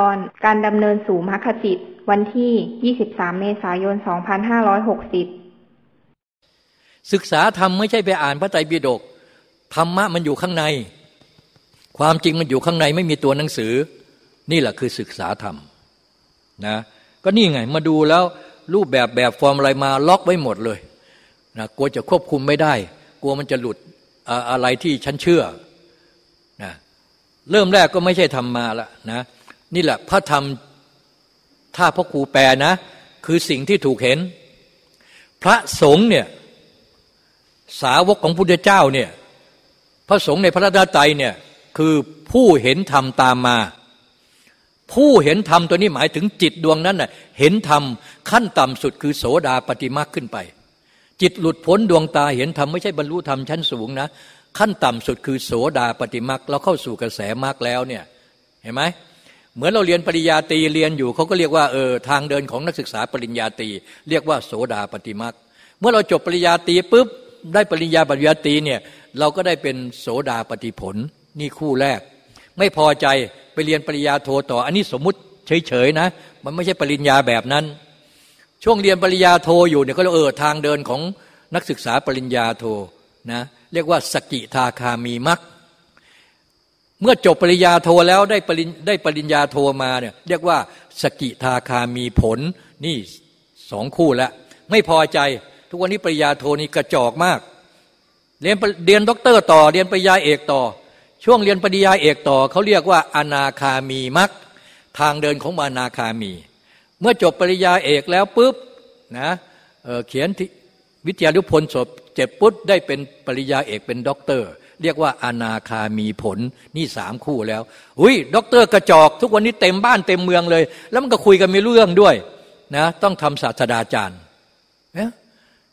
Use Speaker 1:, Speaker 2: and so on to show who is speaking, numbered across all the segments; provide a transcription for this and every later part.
Speaker 1: ตอนการดำเนินสู่มรรคจิต วันที่ 23 เมษายน 2560
Speaker 2: ศึกษาธรรมไม่ใช่ไปอ่านพระไตรปิฎกธรรมะมันอยู่ข้างใน ความจริงมันอยู่ข้างในไม่มีตัวหนังสือ นี่แหละคือศึกษาธรรมนะก็นี่ไงมาดูแล้วรูปแบบแบบฟอร์มอะไรมาล็อกไว้หมดเลยนะกลัวจะควบคุมไม่ได้ กลัวมันจะหลุดอะไรที่ฉันเชื่อนะเริ่มแรกก็ไม่ใช่ธรรมมาละนะ นี่แหละพระธรรมถ้าพ่อครูแปลนะ คือสิ่งที่ถูกเห็น พระสงฆ์เนี่ยสาวกของพุทธเจ้าเนี่ยพระสงฆ์ในพระราชไตรเนี่ยคือผู้เห็นธรรมตามมา ผู้เห็นธรรมตัวนี้หมายถึงจิตดวงนั้นน่ะเห็นธรรมขั้นต่ำสุดคือโสดาปฏิมาขึ้นไป จิตหลุดพ้นดวงตาเห็นธรรมไม่ใช่บรรลุธรรมชั้นสูงนะ ขั้นต่ำสุดคือโสดาปฏิมาเราเข้าสู่กระแสมรรคแล้วเนี่ยเห็นไหม เหมือนเราเรียนปริญญาตรีเรียนอยู่เขาก็เรียกว่าเออทางเดินของนักศึกษาปริญญาตรีเรียกว่าโสดาปฏิมาเมื่อเราจบปริญญาตรีปุ๊บได้ปริญญาปริญญาตรีเนี่ยเราก็ได้เป็นโสดาปฏิผลนี่คู่แรก ไม่พอใจไปเรียนปริญญาโทต่อ อันนี้สมมุติเฉยๆนะ มันไม่ใช่ปริญญาแบบนั้น ช่วงเรียนปริญญาโทอยู่เนี่ยก็เออทางเดินของนักศึกษาปริญญาโทนะเรียกว่าสกิทาคามีมรรค เมื่อจบปริญญาโทแล้วได้ปริญได้ปริญญาโทมาเนี่ยเรียกว่าสกิทาคามีผลนี่สองคู่แล้วไม่พอใจทุกวันนี้ปริญญาโทนี่กระจอกมาก เรียนเรียนด็อกเตอร์ต่อ เรียนปริญญาเอกต่อ ช่วงเรียนปริญญาเอกต่อเขาเรียกว่าอนาคามีมรรคทางเดินของอนาคามี เมื่อจบปริญญาเอกแล้วปุ๊บนะเเขียนวิทยาลุพลศพเจ็บปุ๊บได้เป็นปริญญาเอกเป็นด็อกเตอร์ เรียกว่าอนาคามีผลนี่สามคู่แล้วอุ้ยด็อกเตอร์กระจอก ทุกวันนี้เต็มบ้านเต็มเมืองเลย แล้วมันก็คุยกันไม่รู้เรื่องด้วยนะต้องทำศาสตราจารย์นะ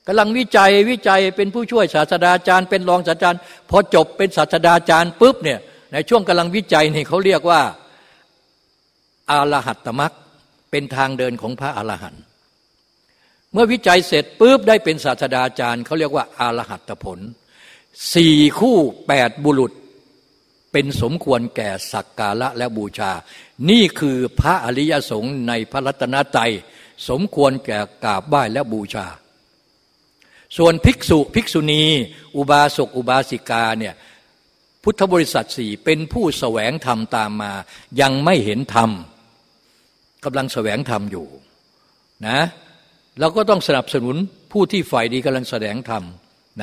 Speaker 2: กำลังวิจัยวิจัยเป็นผู้ช่วยศาสตราจารย์ เป็นรองศาสตราจารย์พอจบเป็นศาสตราจารย์ปุ๊บเนี่ยในช่วงกำลังวิจัยนี่เขาเรียกว่าอารหัตตมักเป็นทางเดินของพระอรหันต์เมื่อวิจัยเสร็จปุ๊บได้เป็นศาสตราจารย์เขาเรียกว่าอารหัตผล สี่คู่แปดบุรุษ เป็นสมควรแก่สักการะและบูชา นี่คือพระอริยสงฆ์ในพระรัตนตรัยสมควรแก่กราบไหว้และบูชา ส่วนภิกษุภิกษุณี อุบาสกอุบาสิกาเนี่ยพุทธบริษัทสี่เป็นผู้แสวงธรรมตามมา ยังไม่เห็นธรรมกำลังแสวงธรรมอยู่นะเราก็ต้องสนับสนุนผู้ที่ฝ่ายดีกำลังแสดงธรรม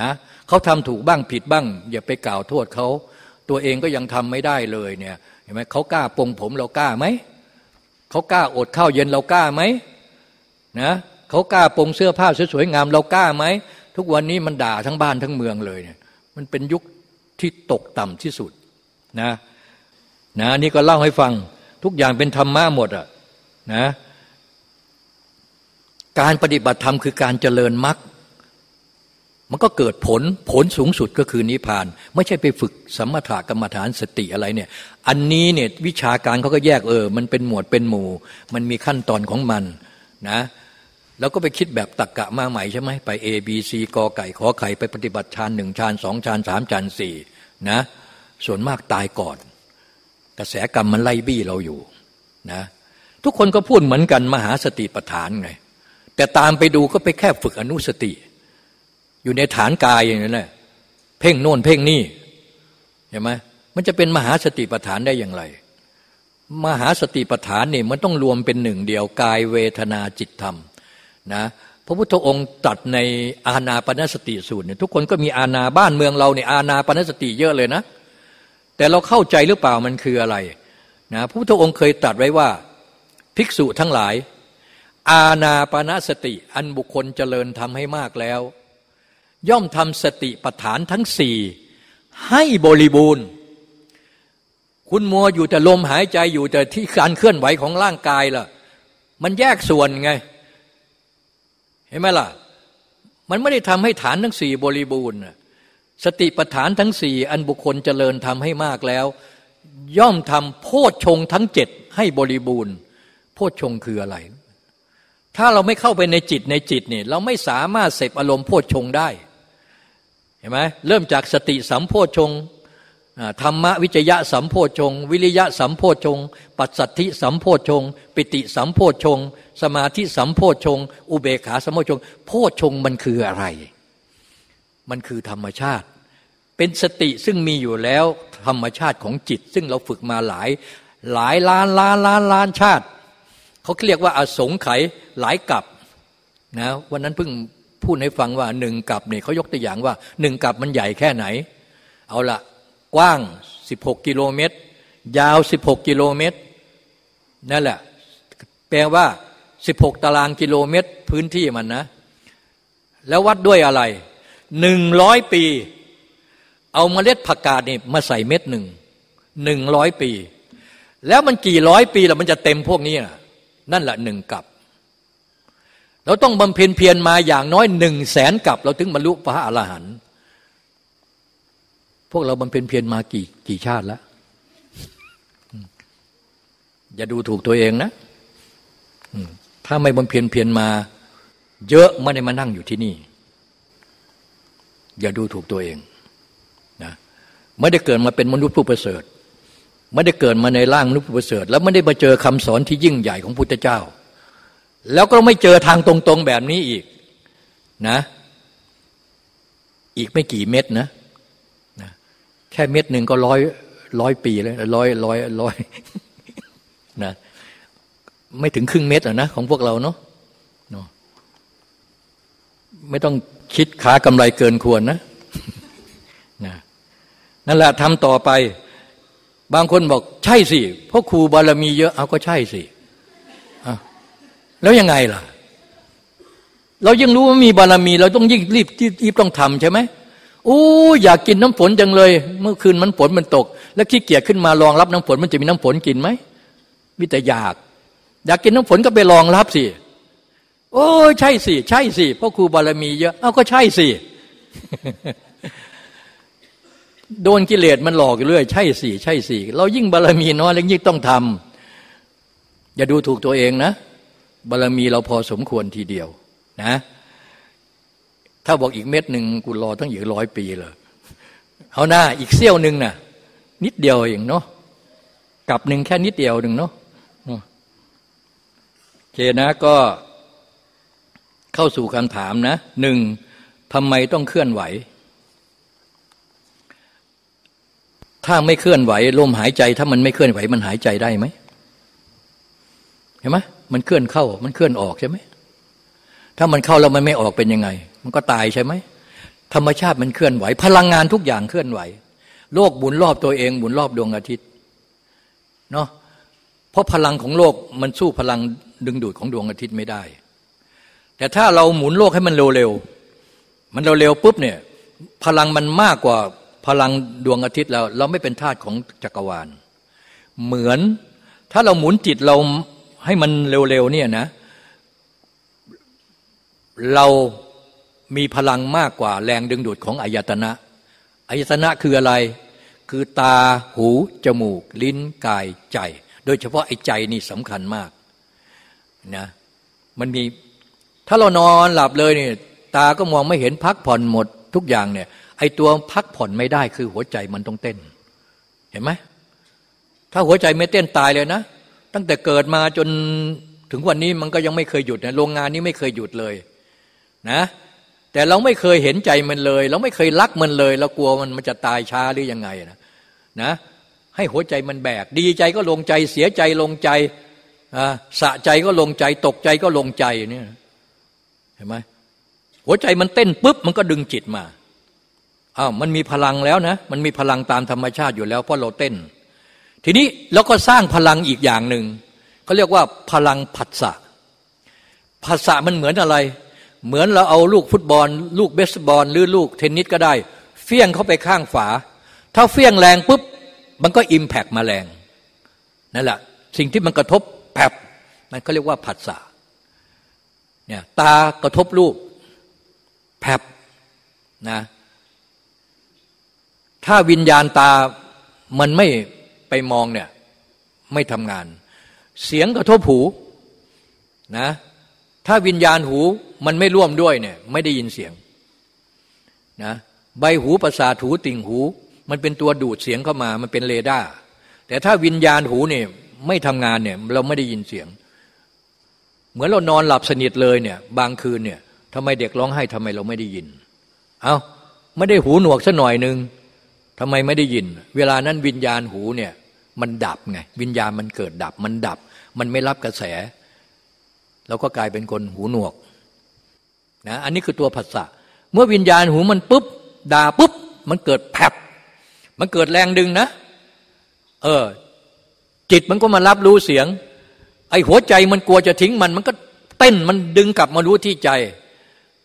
Speaker 2: นะเขาทำถูกบ้างผิดบ้าง อย่าไปกล่าวโทษเขาตัวเองก็ยังทำไม่ได้เลยเนี่ยเห็นไหมเขากล้าปงผมเรากล้าไหมเขากล้าอดข้าวเย็นเรากล้าไหมนะเขากล้าปงเสื้อผ้าสวยๆงามเรากล้าไหมทุกวันนี้มันด่าทั้งบ้านทั้งเมืองเลยเนี่ยมันเป็นยุคที่ตกต่ำที่สุดนะนะนี่ก็เล่าให้ฟังทุกอย่างเป็นธรรมะหมดอะนะการปฏิบัติธรรมคือการเจริญมรรค มันก็เกิดผลผลสูงสุดก็คือนิพพาน ไม่ใช่ไปฝึกสมถกรรมฐานสติอะไรเนี่ยอันนี้เนี่ยวิชาการเขาก็แยกเออ มันเป็นหมวดเป็นหมู่ มันมีขั้นตอนของมันนะแล้วก็ไปคิดแบบตักกะมาใหม่ใช่ไหมไป A B C กอไก่ขอไข่ไปปฏิบัติฌานหนึ่งฌานสองฌานสามฌานสี่นะส่วนมากตายก่อน กระแสกรรมมันไล่บี้เราอยู่นะทุกคนก็พูดเหมือนกันมหาสติปัฏฐานไงแต่ตามไปดูก็ไปแค่ฝึกอนุสติ อยู่ในฐานกายอย่างนั้นแหละเพ่งโน่นเพ่งนี่เห็นไหมมันจะเป็นมหาสติปัฏฐานได้อย่างไร มหาสติปัฏฐานนี่มันต้องรวมเป็นหนึ่งเดียวกายเวทนาจิตธรรมนะพระพุทธองค์ตัดในอาณาปณสติสูตรเนี่ยทุกคนก็มีอาณาบ้านเมืองเราเนี่ยอาณาปณสติเยอะเลยนะ แต่เราเข้าใจหรือเปล่ามันคืออะไรนะพระพุทธองค์เคยตัดไว้ว่าภิกษุทั้งหลาย อาณาปณสติอันบุคคลเจริญทำให้มากแล้ว ย่อมทำสติปัฏฐานทั้งสี่ให้บริบูรณ์ คุณมัวอยู่แต่ลมหายใจอยู่แต่ที่การเคลื่อนไหวของร่างกายล่ะ มันแยกส่วนไง เห็นไหมล่ะ มันไม่ได้ทำให้ฐานทั้งสี่บริบูรณ์สติปัฏฐานทั้งสี่อันบุคคลเจริญทำให้มากแล้ว ย่อมทำโพชฌงทั้งเจ็ดให้บริบูรณ์ โพชฌงคืออะไร ถ้าเราไม่เข้าไปในจิตในจิตเนี่ยเราไม่สามารถเสพอารมณ์โพชฌงได้ เห็นไหมเริ่มจากสติสัมโพชงธรรมวิจยะสัมโพชง วิริยะสัมโพชง ปัสสัทธิสัมโพชง ปิติสัมโพชง สมาธิสัมโพชง อุเบขาสัมโพชง โพชงมันคืออะไร มันคือธรรมชาติ เป็นสติซึ่งมีอยู่แล้วธรรมชาติของจิต ซึ่งเราฝึกมาหลายหลายล้านล้านล้านล้านชาติ เขาเรียกว่าอสงไขยหลายกับนะวันนั้นเพิ่ง พูดให้ฟังว่าหนึ่งกับเนี่ยเขายกตัวอย่างว่าหนึ่งกับมันใหญ่แค่ไหน เอาละกว้าง 16 กิโลเมตร ยาว 16 กิโลเมตร นั่นแหละ แปลว่า 16 ตารางกิโลเมตร พื้นที่มันนะ แล้ววัดด้วยอะไรหนึ่งร้อยปี เอาเมล็ดผักกาดนี่มาใส่เม็ดหนึ่งหนึ่งร้อยปี แล้วมันกี่ร้อยปีแล้วมันจะเต็มพวกนี้นะนั่นแหละหนึ่งกับ เราต้องบำเพ็ญเพียรมาอย่างน้อยหนึ่งแสนกับ เราถึงบรรลุพระอรหันต์พวกเราบำเพ็ญเพียรมากี่กี่ชาติแล้ว อย่าดูถูกตัวเองนะถ้าไม่บำเพ็ญเพียรมา เยอะไม่ได้มานั่งอยู่ที่นี่ อย่าดูถูกตัวเองนะไม่ได้เกิดมาเป็นมนุษย์ผู้ประเสริฐ ไม่ได้เกิดมาในร่างมนุษย์ผู้ประเสริฐ แล้วไม่ได้มาเจอคำสอนที่ยิ่งใหญ่ของพุทธเจ้า แล้วก็ไม่เจอทางตรง ๆ แบบนี้อีกนะ อีกไม่กี่เม็ดนะแค่เม็ดหนึ่งก็ร้อยร้อยปีแล้วร้อยร้อยร้อยนะไม่ถึงครึ่งเม็ดอะนะ ของพวกเราเนาะเนาะไม่ต้องคิดขากำไรเกินควรนะนะนั่นแหละทำต่อไป บางคนบอกใช่สิเพราะครูบารมีเยอะเอาก็ใช่สิ แล้วยังไงล่ะ เรายังรู้ว่ามีบารมี เราต้องยิ่งรีบรีบต้องทำใช่ไหมโอ้อยากกินน้ำฝนจังเลย เมื่อคืนมันฝนมันตก แล้วขี้เกียจขึ้นมารองรับน้ำฝนมันจะมีน้ำฝนกินไหมมิแต่อยาก อยากกินน้ำฝนก็ไปรองรับสิโอ้ใช่สิใช่สิเพราะครูบารมีเยอะเอาก็ใช่สิโดนกิเลสมันหลอกเรื่อยใช่สิใช่สิเรายิ่งบารมีน้อยแล้วยิ่งต้องทำอย่าดูถูกตัวเองนะ บารมีเราพอสมควรทีเดียวนะ ถ้าบอกอีกเม็ดหนึ่งกูรอตั้งอยู่ร้อยปีเลยเอาหน้าอีกเสี้ยวหนึ่งน่ะ นิดเดียวเองเนาะกับหนึ่งแค่นิดเดียวหนึ่งเนาะโอเคนะก็เข้าสู่คำถามนะหนึ่งทำไมต้องเคลื่อนไหว ถ้าไม่เคลื่อนไหวลมหายใจ ถ้ามันไม่เคลื่อนไหว มันหายใจได้ไหมเห็นไหม มันเคลื่อนเข้า มันเคลื่อนออกใช่ไหมถ้ามันเข้าแล้วมันไม่ออกเป็นยังไง มันก็ตายใช่ไหมธรรมชาติมันเคลื่อนไหว พลังงานทุกอย่างเคลื่อนไหว โลกหมุนรอบตัวเองหมุนรอบดวงอาทิตย์เนาะเพราะพลังของโลกมันสู้พลังดึงดูดของดวงอาทิตย์ไม่ได้ แต่ถ้าเราหมุนโลกให้มันเร็วๆมันเร็วๆปุ๊บเนี่ยพลังมันมากกว่าพลังดวงอาทิตย์แล้วเราไม่เป็นทาสของจักรวาล เหมือนถ้าเราหมุนจิตเรา ให้มันเร็วๆเนี่ยนะ เรามีพลังมากกว่าแรงดึงดูดของอายตนะอายตนะคืออะไร คือตาหู จมูก ลิ้นกายใจ โดยเฉพาะไอ้ใจนี่สำคัญมากนะมันมีถ้าเรานอนหลับเลยเนี่ยตาก็มองไม่เห็นพักผ่อนหมดทุกอย่างเนี่ยไอ้ตัวพักผ่อนไม่ได้คือหัวใจมันต้องเต้น เห็นไหมถ้าหัวใจไม่เต้นตายเลยนะ ตั้งแต่เกิดมาจนถึงวันนี้มันก็ยังไม่เคยหยุดนะโรงงานนี้ไม่เคยหยุดเลยนะแต่เราไม่เคยเห็นใจมันเลย เราไม่เคยรักมันเลยเรากลัวมันมันจะตายช้าหรือยังไงนะนะให้หัวใจมันแบก ดีใจก็ลงใจเสียใจลงใจสะใจก็ลงใจตกใจก็ลงใจเนี่ยเห็นไหมหัวใจมันเต้นปุ๊บมันก็ดึงจิตมาอ้าวมันมีพลังแล้วนะ มันมีพลังตามธรรมชาติอยู่แล้วเพราะเราเต้น ทีนี้เราก็สร้างพลังอีกอย่างหนึ่งเขาเรียกว่าพลังผัสสะผัสสะมันเหมือนอะไร เหมือนเราเอาลูกฟุตบอล ลูกเบสบอล หรือลูกเทนนิสก็ได้ เฟี้ยงเข้าไปข้างฝา ถ้าเฟี้ยงแรงปุ๊บมันก็อิมแพกมาแรงนั่นแหละสิ่งที่มันกระทบแผบมันก็เรียกว่าผัสสะเนี่ยตากระทบรูปแผบนะถ้าวิญญาณตามันไม่ ไปมองเนี่ยไม่ทำงาน เสียงกระทบหูนะถ้าวิญญาณหูมันไม่ร่วมด้วยเนี่ยไม่ได้ยินเสียงนะใบหูประสาทหูติ่งหู มันเป็นตัวดูดเสียงเข้ามามันเป็นเรดาร์แต่ถ้าวิญญาณหูเนี่ยไม่ทำงานเนี่ยเราไม่ได้ยินเสียง เหมือนเรานอนหลับสนิทเลยเนี่ยบางคืนเนี่ยทำไมเด็กร้องไห้ทำไมเราไม่ได้ยิน เอา้าไม่ได้หูหนวกสัหน่อยหนึ่ง ทำไมไม่ได้ยิน เวลานั้นวิญญาณหูเนี่ยมันดับไงวิญญาณมันเกิดดับ มันดับ มันไม่รับกระแส แล้วก็กลายเป็นคนหูหนวกนะอันนี้คือตัวผัสสะเมื่อวิญญาณหูมันปุ๊บด่าปุ๊บ มันเกิดแผบมันเกิดแรงดึงนะ เออ จิตมันก็มารับรู้เสียง ไอ้หัวใจมันกลัวจะทิ้งมัน มันก็เต้นมันดึงกลับมารู้ที่ใจ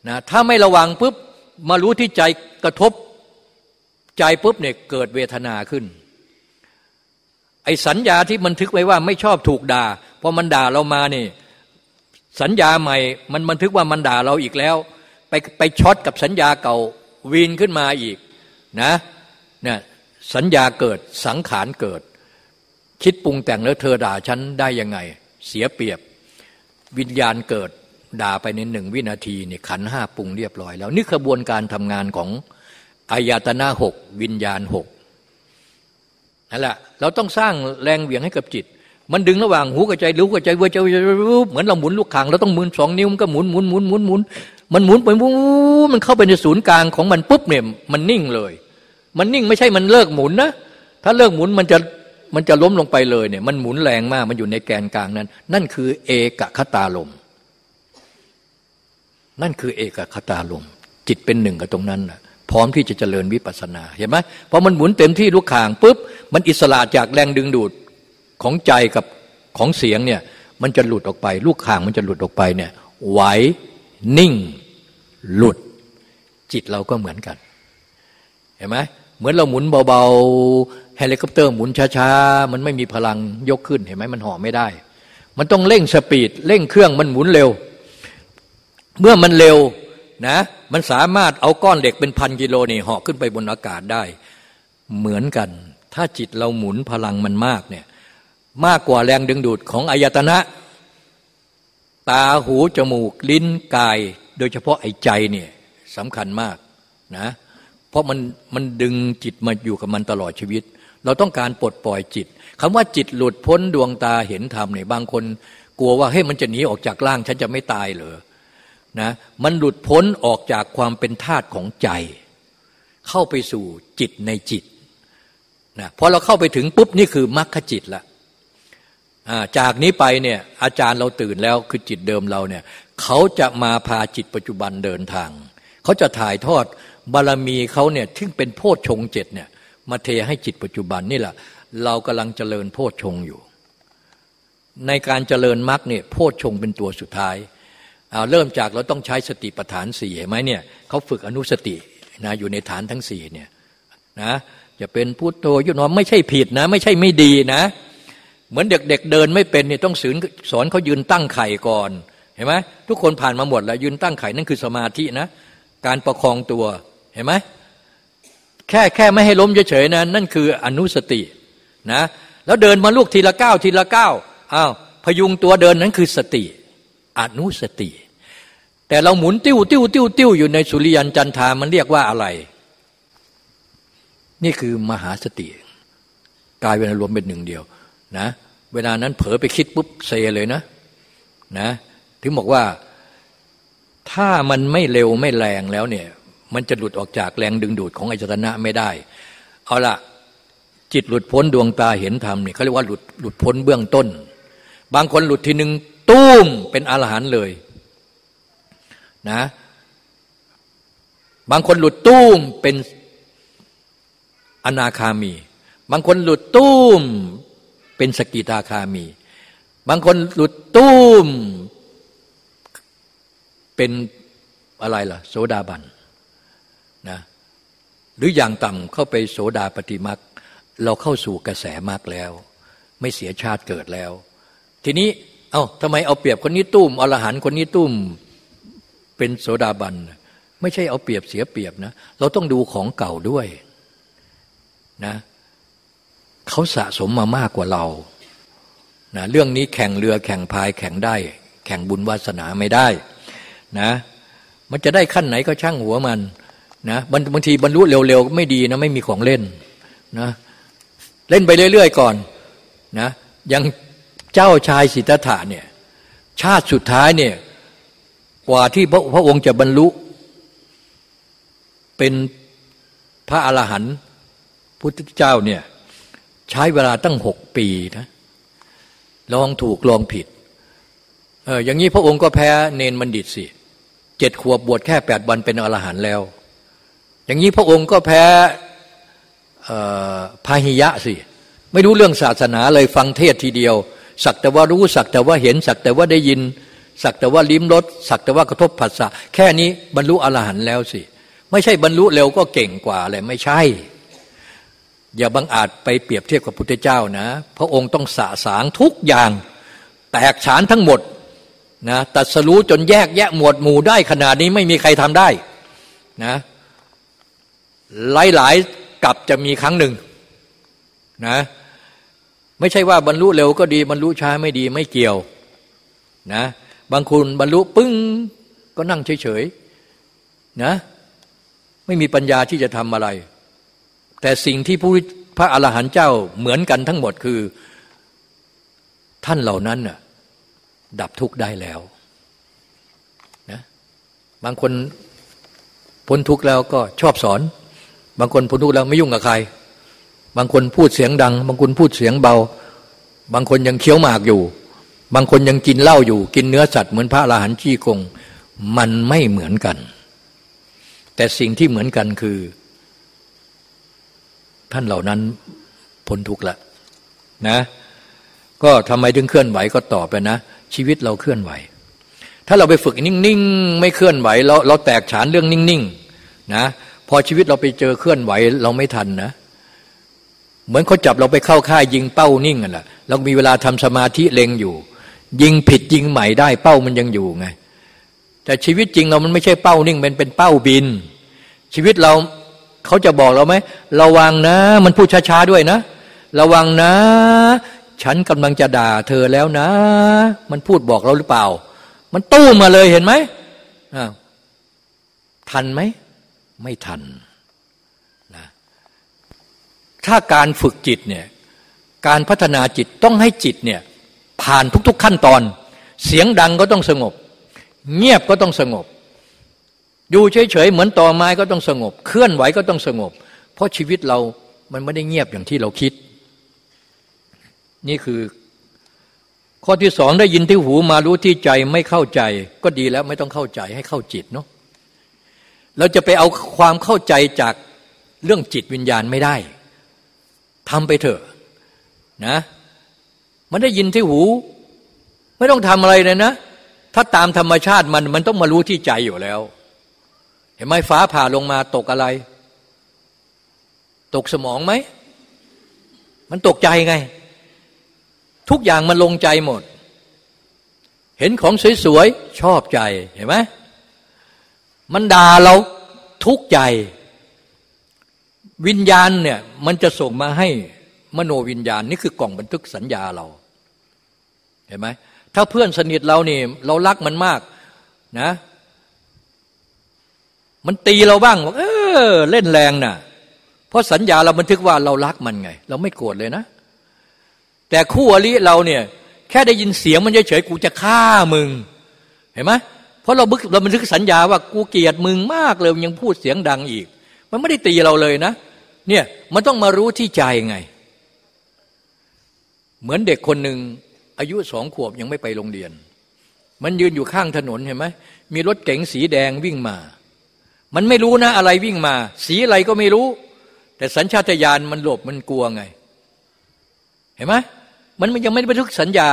Speaker 2: นะถ้าไม่ระวังปุ๊บมารู้ที่ใจกระทบ ใจปุ๊บเนี่ยเกิดเวทนาขึ้น ไอ้สัญญาที่มันทึกไว้ว่าไม่ชอบถูกด่าพอมันด่าเรามานี่สัญญาใหม่มันบันทึกว่ามันด่าเราอีกแล้ว ไปไปช็อตกับสัญญาเก่าวีนขึ้นมาอีกนะเนี่ยสัญญาเกิดสังขารเกิด คิดปรุงแต่งแล้วเธอด่าฉันได้ยังไง เสียเปรียบวิญญาณเกิดด่าไปในหนึ่งวินาทีเนี่ยขันห้าปรุงเรียบร้อยแล้ว นี่กระบวนการทำงานของ อายตนะหกวิญญาณหกนั่นแหละเราต้องสร้างแรงเหวี่ยงให้กับจิต มันดึงระหว่างหูกับใจรู้กับใจวัวใจเหมือนเราหมุนลูกคางเราต้องหมุนสองนิ้วมันก็หมุนหมุนหมุนหมุนหมุนมันหมุนไปวูมันเข้าไปในศูนย์กลางของมันปุ๊บเนี่ยมันนิ่งเลย มันนิ่งไม่ใช่มันเลิกหมุนนะถ้าเลิกหมุนมันจะมันจะล้มลงไปเลยเนี่ยมันหมุนแรงมากมันอยู่ในแกนกลางนั้น นั่นคือเอกคตาลม นั่นคือเอกัคคตารมณ์ จิตเป็นหนึ่งกับตรงนั้นนะ พร้อมที่จะเจริญวิปัสสนาเห็นไหมพอมันหมุนเต็มที่ลูกข่างปุ๊บมันอิสระจากแรงดึงดูดของใจกับของเสียงเนี่ยมันจะหลุดออกไป ลูกข่างมันจะหลุดออกไปเนี่ยไหวนิ่ง หลุด จิตเราก็เหมือนกัน เห็นไหมเหมือนเราหมุนเบาๆเฮลิคอปเตอร์หมุนช้าๆมันไม่มีพลังยกขึ้นเห็นไหมมันเหาะไม่ได้ มันต้องเร่งสปีดเร่งเครื่องมันหมุนเร็ว เมื่อมันเร็ว นะมันสามารถเอาก้อนเหล็กเป็นพันกิโลนี่ห่อขึ้นไปบนอากาศได้ เหมือนกัน ถ้าจิตเราหมุนพลังมันมากเนี่ยมากกว่าแรงดึงดูดของอายตนะ ตาหูจมูก ลิ้นกาย โดยเฉพาะไอ้ใจเนี่ยสำคัญมากนะเพราะมันมันดึงจิตมาอยู่กับมันตลอดชีวิต เราต้องการปลดปล่อยจิตคำว่าจิตหลุดพ้นดวงตาเห็นธรรมเนี่ยบางคน กลัวว่าเฮ้ยมันจะหนีออกจากร่าง ฉันจะไม่ตายเหรอ นะมันหลุดพ้นออกจากความเป็นธาตุของใจ เข้าไปสู่จิตในจิตนะพอเราเข้าไปถึงปุ๊บนี่คือมรรคจิตละจากนี้ไปเนี่ยอาจารย์เราตื่นแล้วคือจิตเดิมเราเนี่ยเขาจะมาพาจิตปัจจุบันเดินทาง เขาจะถ่ายทอดบารมีเขาเนี่ยที่เป็นโพชฌงเจ็ดเนี่ยมาเทให้จิตปัจจุบันนี่แหละเรากำลังเจริญโพชฌงอยู่ ในการเจริญมรรคเนี่ยโพชฌงเป็นตัวสุดท้าย เอาเริ่มจากเราต้องใช้สติปัฏฐานสี่เห็นไหมเนี่ยเขาฝึกอนุสตินะอยู่ในฐานทั้งสี่เนี่ยนะจะเป็นพุทโธยุนอมไม่ใช่ผิดนะ ไม่ใช่ไม่ดีนะ เหมือนเด็กๆเเดินไม่เป็นเนี่ยต้องสอนสอนเขายืนตั้งไข่ก่อนเห็นไหมทุกคนผ่านมาหมดแล้วยืนตั้งไข่นั่นคือสมาธินะ การประคองตัวเห็นไหมแค่แค่ไม่ให้ล้มเฉยๆนะนั่นคืออนุสตินะแล้วเดินมาลูกทีละก้าวทีละก้าวอ้าวพยุงตัวเดินนั้นคือสติ อนุสติ แต่เราหมุนติ้วติ้วติ้วติ้วอยู่ในสุริยันจันทามันเรียกว่าอะไร นี่คือมหาสติกายเป็นรวมเป็นหนึ่งเดียวนะเวลานั้นเผลอไปคิดปุ๊บเซเลยนะนะถึงบอกว่าถ้ามันไม่เร็วไม่แรงแล้วเนี่ยมันจะหลุดออกจากแรงดึงดูดของอายตนะไม่ได้ เอาละจิตหลุดพ้นดวงตาเห็นธรรมเนี่ยเขาเรียกว่าหลุดหลุดพ้นเบื้องต้น บางคนหลุดทีหนึ่งตุ้มเป็นอรหันต์เลย นะ บางคนหลุดตุ้มเป็นอนาคามี บางคนหลุดตุ้มเป็นสกิทาคามี บางคนหลุดตุ้มเป็นอะไรล่ะ โสดาบันนะหรืออย่างต่ำเข้าไปโสดาปฏิมักเราเข้าสู่กระแสมากแล้ว ไม่เสียชาติเกิดแล้ว ทีนี้เอา้าทำไมเอาเปรียบคนนี้ตุ้มอรหันคนนี้ตุ้ม เป็นโสดาบัน ไม่ใช่เอาเปรียบเสียเปรียบนะ เราต้องดูของเก่าด้วยนะเขาสะสมมามากกว่าเรานะเรื่องนี้แข่งเรือแข่งพายแข่งได้ แข่งบุญวาสนาไม่ได้นะมันจะได้ขั้นไหนก็ช่างหัวมันนะบางทีบรรลุเร็วๆไม่ดีนะไม่มีของเล่นนะเล่นไปเรื่อย ๆ ก่อนนะยังเจ้าชายสิทธัตถะเนี่ยชาติสุดท้ายเนี่ย กว่าที่พระพระองค์จะบรรลุ เป็นพระอรหันต์พุทธเจ้าเนี่ยใช้เวลาตั้งหกปีนะลองถูกลองผิดเอออย่างนี้พระองค์ก็แพ้เนนบัณฑิตสิเจ็ดขวบบวชแค่แปดวันเป็นอรหันต์แล้ว อย่างนี้พระองค์ก็แพ้พาหิยะสิไม่รู้เรื่องศาสนาเลยฟังเทศทีเดียว สักแต่ว่ารู้สักแต่ว่าเห็นสักแต่ว่าได้ยิน สักแต่ว่าลิ้มรสสักแต่ว่ากระทบผัสสะแค่นี้บรรลุอรหันต์แล้วสิ ไม่ใช่บรรลุเร็วก็เก่งกว่าเลยไม่ใช่ อย่าบังอาจไปเปรียบเทียบกับพุทธเจ้านะ พระองค์ต้องสะสางทุกอย่าง แตกฉานทั้งหมดนะตัดสรู้จนแยกแยะหมวดหมู่ได้ขนาดนี้ไม่มีใครทำได้นะหลายหลายกับจะมีครั้งหนึ่งนะไม่ใช่ว่าบรรลุเร็วก็ดีบรรลุช้าไม่ดีไม่เกี่ยวนะ บางคนบรรลุปึ้งก็นั่งเฉยๆนะไม่มีปัญญาที่จะทำอะไร แต่สิ่งที่ผู้พระอรหันต์เจ้าเหมือนกันทั้งหมดคือ ท่านเหล่านั้นน่ะดับทุกข์ได้แล้วนะบางคนพ้นทุกข์แล้วก็ชอบสอน บางคนพ้นทุกข์แล้วไม่ยุ่งกับใคร บางคนพูดเสียงดัง บางคนพูดเสียงเบา บางคนยังเคี้ยวหมากอยู่ บางคนยังกินเหล้าอยู่ กินเนื้อสัตว์เหมือนพระอรหันต์จี้กง มันไม่เหมือนกัน แต่สิ่งที่เหมือนกันคือ ท่านเหล่านั้นพ้นทุกข์ละนะก็ทำไมถึงเคลื่อนไหวก็ตอบไปนะ ชีวิตเราเคลื่อนไหว ถ้าเราไปฝึกนิ่งๆไม่เคลื่อนไหว เราเราแตกฉานเรื่องนิ่งๆนะพอชีวิตเราไปเจอเคลื่อนไหวเราไม่ทันนะเหมือนเขาจับเราไปเข้าค่ายยิงเป้านิ่งกันแหละเรามีเวลาทำสมาธิเล็งอยู่ ยิงผิดยิงใหม่ได้เป้ามันยังอยู่ไง แต่ชีวิตจริงเรามันไม่ใช่เป้านิ่งมันเป็นเป้าบิน ชีวิตเราเขาจะบอกเราไหมระวังนะ มันพูดช้าๆด้วยนะ ระวังนะ ฉันกำลังจะด่าเธอแล้วนะ มันพูดบอกเราหรือเปล่า มันตู้มาเลยเห็นไหมอ้าวทันไหม ไม่ทันนะถ้าการฝึกจิตเนี่ยการพัฒนาจิตต้องให้จิตเนี่ย ผ่านทุก ๆ ขั้นตอน เสียงดังก็ต้องสงบ เงียบก็ต้องสงบ อยู่เฉยๆเหมือนต่อไม้ก็ต้องสงบ เคลื่อนไหวก็ต้องสงบ เพราะชีวิตเรามันไม่ได้เงียบอย่างที่เราคิด นี่คือ ข้อที่สองได้ยินที่หูมารู้ที่ใจไม่เข้าใจ ก็ดีแล้วไม่ต้องเข้าใจให้เข้าจิตเนาะเราจะไปเอาความเข้าใจจากเรื่องจิตวิญญาณไม่ได้ทำไปเถอะนะ มันได้ยินที่หู ไม่ต้องทำอะไรเลยนะ ถ้าตามธรรมชาติมันมันต้องมารู้ที่ใจอยู่แล้ว เห็นไหมฟ้าผ่าลงมาตกอะไร ตกสมองไหม มันตกใจไง ทุกอย่างมันลงใจหมด เห็นของสวยๆ ชอบใจเห็นไหมมันด่าเราทุกใจ วิญญาณเนี่ยมันจะส่งมาให้มโนวิญญาณนี่คือกล่องบันทึกสัญญาเรา เห็นไหมถ้าเพื่อนสนิทเราเนี่เรารักมันมากนะ มันตีเราบ้างบอกเออเล่นแรงนะ่ะเพราะสัญญาเราบันทึกว่าเรารักมันไง เราไม่โกรธเลยนะ แต่คู่อริเราเนี่ยแค่ได้ยินเสียงมันเฉยๆกูจะฆ่ามึง เห็นไหมเพราะเราบึกเราบันทึกสัญญาว่ากูเกลียดมึงมากเลยยังพูดเสียงดังอีก มันไม่ได้ตีเราเลยนะ เนี่ยมันต้องมารู้ที่ใจไง เหมือนเด็กคนหนึ่ง อายุสองขวบยังไม่ไปโรงเรียน มันยืนอยู่ข้างถนนเห็นไหมมีรถเก๋งสีแดงวิ่งมา มันไม่รู้นะอะไรวิ่งมา สีอะไรก็ไม่รู้ แต่สัญชาตญาณมันหลบมันกลัวไง เห็นไหมมันยังไม่ได้บันทึกสัญญา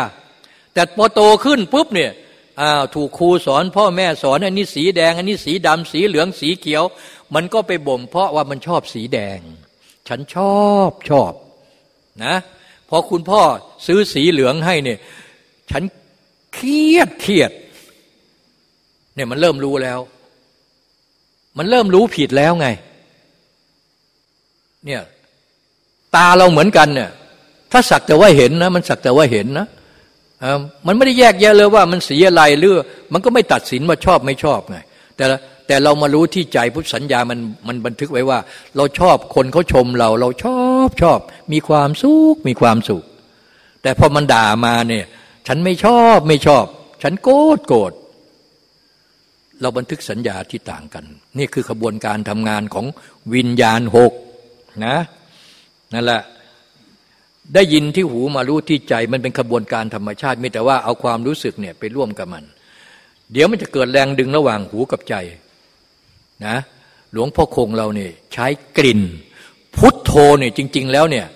Speaker 2: แต่พอโตขึ้นปุ๊บเนี่ยอ้าวถูกครูสอนพ่อแม่สอนอันนี้สีแดง อันนี้สีดำสีเหลืองสีเขียว มันก็ไปบ่มเพราะว่ามันชอบสีแดง ฉันชอบชอบนะ พอคุณพ่อซื้อสีเหลืองให้เนี่ย ฉันเครียดเครียด เนี่ยมันเริ่มรู้แล้ว มันเริ่มรู้ผิดแล้วไง เนี่ยตาเราเหมือนกันเนี่ยถ้าสักแต่ว่าเห็นนะ มันสักแต่ว่าเห็นนะมันไม่ได้แยกแยะเลยว่ามันสีอะไรหรือมันก็ไม่ตัดสินว่าชอบไม่ชอบไง แต่ แต่เรามารู้ที่ใจพุทธสัญญามันมันบันทึกไว้ว่า เราชอบคนเขาชมเรา เราชอบชอบ มีความสุขมีความสุข แต่พอมันด่ามาเนี่ย ฉันไม่ชอบไม่ชอบ ฉันโกรธโกรธเราบันทึกสัญญาที่ต่างกัน นี่คือขบวนการทำงานของวิญญาณหกนะนั่นแหละได้ยินที่หูมารู้ที่ใจมันเป็นขบวนการธรรมชาติไม่แต่ว่าเอาความรู้สึกเนี่ยไปร่วมกับมัน เดี๋ยวมันจะเกิดแรงดึงระหว่างหูกับใจ นะหลวงพ่อคงเราเนี่ยใช้กลิ่น พุทโธเนี่ยจริง ๆ แล้วเนี่ย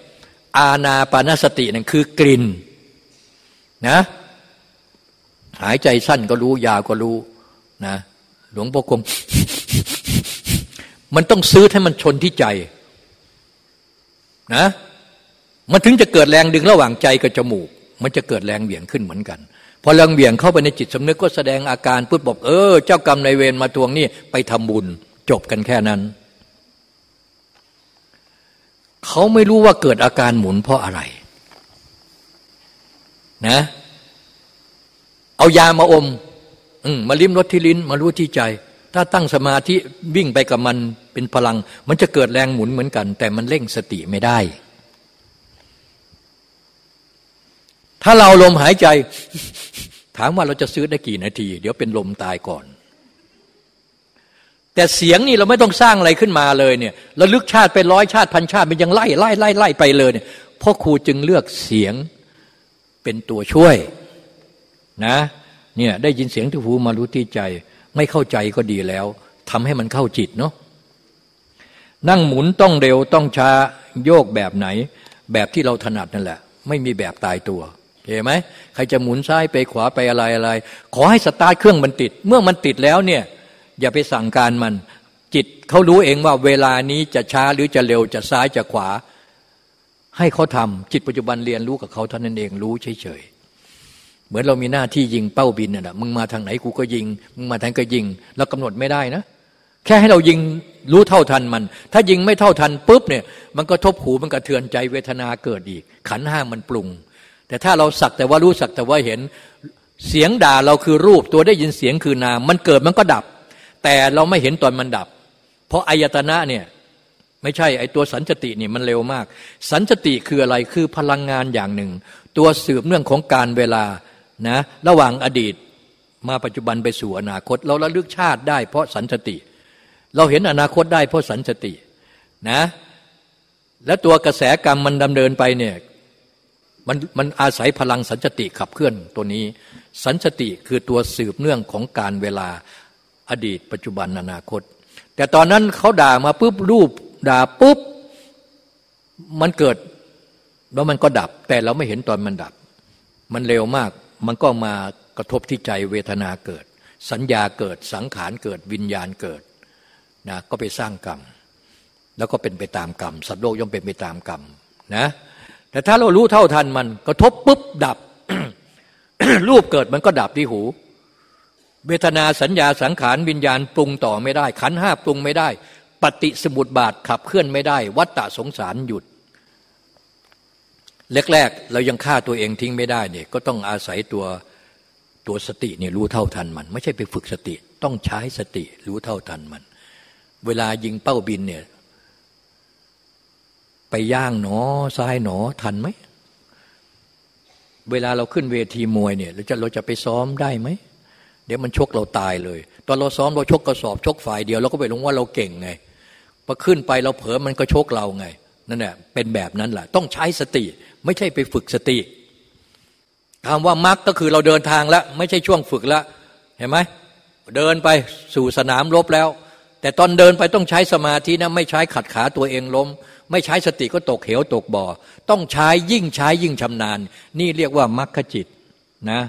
Speaker 2: อาณาปานสตินั่นคือกลิ่นนะหายใจสั้นก็รู้ยาวก็รู้นะหลวงพ่อคง มันต้องซื้อให้มันชนที่ใจนะมันถึงจะเกิดแรงดึงระหว่างใจกับจมูก มันจะเกิดแรงเหวี่ยงขึ้นเหมือนกัน พอแรงเหวี่ยงเข้าไปในจิตสำนึกก็แสดงอาการพุทบอกเออ เจ้ากรรมในเวรมาทวงนี่ไปทำบุญ จบกันแค่นั้น เขาไม่รู้ว่าเกิดอาการหมุนเพราะอะไรนะ เอายามาอมอืมมาลิ้มรสที่ลิ้น มารู้ที่ใจ ถ้าตั้งสมาธิวิ่งไปกับมันเป็นพลัง มันจะเกิดแรงหมุนเหมือนกัน แต่มันเร่งสติไม่ได้ ถ้าเราลมหายใจ ถามว่าเราจะซื้อได้กี่นาที เดี๋ยวเป็นลมตายก่อน แต่เสียงนี่เราไม่ต้องสร้างอะไรขึ้นมาเลยเนี่ยเราลึกชาติไปร้อยชาติพันชาติมันยังไล่ไล่ไล่ไล่ไปเลยเนี่ยพ่อครูจึงเลือกเสียงเป็นตัวช่วยนะเนี่ยได้ยินเสียงที่หูมารู้ที่ใจ ไม่เข้าใจก็ดีแล้วทำให้มันเข้าจิตเนาะนั่งหมุนต้องเร็วต้องช้าโยกแบบไหน แบบที่เราถนัดนั่นแหละ ไม่มีแบบตายตัว เห็นไหมใครจะหมุนซ้ายไปขวาไปอะไรอะไร ขอให้สตาร์ทเครื่องมันติด เมื่อมันติดแล้วเนี่ยอย่าไปสั่งการมัน จิตเขารู้เองว่าเวลานี้จะช้าหรือจะเร็วจะซ้ายจะขวา ให้เขาทำจิตปัจจุบันเรียนรู้กับเขาเท่านั้นเองรู้เฉยๆเหมือนเรามีหน้าที่ยิงเป้าบินน่ะมึงมาทางไหนกูก็ยิงมึงมาทางก็ยิงเรากำหนดไม่ได้นะแค่ให้เรายิงรู้เท่าทันมัน ถ้ายิงไม่เท่าทันปุ๊บเนี่ย มันก็ทบหูมันกระเทือนใจเวทนาเกิดอีก ขันห้ามันปรุง แต่ถ้าเราสักแต่ว่ารู้สักแต่ว่าเห็นเสียงด่าเราคือรูปตัวได้ยินเสียงคือนามมันเกิดมันก็ดับ แต่เราไม่เห็นตอนมันดับ เพราะอายตนะเนี่ยไม่ใช่ไอตัวสัญจตินี่มันเร็วมาก สัญจติคืออะไรคือพลังงานอย่างหนึ่ง ตัวสืบเนื่องของการเวลานะระหว่างอดีตมาปัจจุบันไปสู่อนาคต เราระลึกชาติได้เพราะสัญจติ เราเห็นอนาคตได้เพราะสัญจตินะและตัวกระแสกรรมมันดำเนินไปเนี่ย มันมันอาศัยพลังสัญชติขับเคลื่อนตัวนี้ สัญชติคือตัวสืบเนื่องของการเวลาอดีต ปัจจุบันอนาคต แต่ตอนนั้นเขาด่ามาปุ๊บรูปด่าปุ๊บมันเกิดแล้วมันก็ดับ แต่เราไม่เห็นตอนมันดับ มันเร็วมาก มันก็มากระทบที่ใจเวทนาเกิด สัญญาเกิดสังขารเกิดวิญญาณเกิดนะก็ไปสร้างกรรม แล้วก็เป็นไปตามกรรมสัตว์โลกย่อมเป็นไปตามกรรมนะ แต่ถ้าเรารู้เท่าทันมันกระทบปุ๊บดับ รูปเกิดมันก็ดับที่หู เวทนาสัญญาสังขารวิญญาณปรุงต่อไม่ได้ ขันห้าปรุงไม่ได้ ปฏิสมุติบาทขับเคลื่อนไม่ได้ วัตตะสงสารหยุดแรกๆเรายังฆ่าตัวเองทิ้งไม่ได้เนี่ยก็ต้องอาศัยตัวตัวสติเนี่ยรู้เท่าทันมัน ไม่ใช่ไปฝึกสติ ต้องใช้สติรู้เท่าทันมัน เวลายิงเป้าบินเนี่ย ไปย่างหนอซ้ายหนอทันไหม เวลาเราขึ้นเวทีมวยเนี่ยเราจะเราจะไปซ้อมได้ไหม เดี๋ยวมันชกเราตายเลย ตอนเราซ้อมเราชกกระสอบชกฝ่ายเดียวเราก็ไปลงว่าเราเก่งไงพอขึ้นไปเราเผลอมันก็ชกเราไงนั่นแหละเป็นแบบนั้นแหละต้องใช้สติ ไม่ใช่ไปฝึกสติคำว่ามักก็คือเราเดินทางแล้ว ไม่ใช่ช่วงฝึกแล้วเห็นไหมเดินไปสู่สนามรบแล้ว แต่ตอนเดินไปต้องใช้สมาธินะไม่ใช้ขัดขาตัวเองล้ม ไม่ใช้สติก็ตกเหวตกบ่อ ต้องใช้ยิ่งใช้ยิ่งชำนาญ นี่เรียกว่ามัคคจิตนะ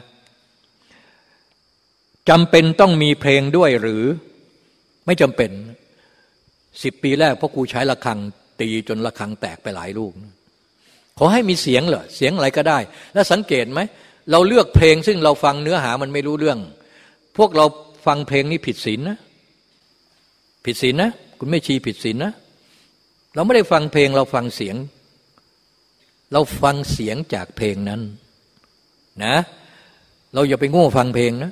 Speaker 2: จำเป็นต้องมีเพลงด้วยหรือไม่จำเป็นสิบปีแรกพ่อครูใช้ระฆังตีจนระฆังแตกไปหลายลูก ขอให้มีเสียงเหรอเสียงอะไรก็ได้ แล้วสังเกตไหมเราเลือกเพลงซึ่งเราฟังเนื้อหามันไม่รู้เรื่อง พวกเราฟังเพลงนี้ผิดศีลนะ ผิดศีลนะ คุณไม่ชีผิดศีลนะ เราไม่ได้ฟังเพลงเราฟังเสียง เราฟังเสียงจากเพลงนั้นนะ เราอย่าไปโง่ฟังเพลงนะ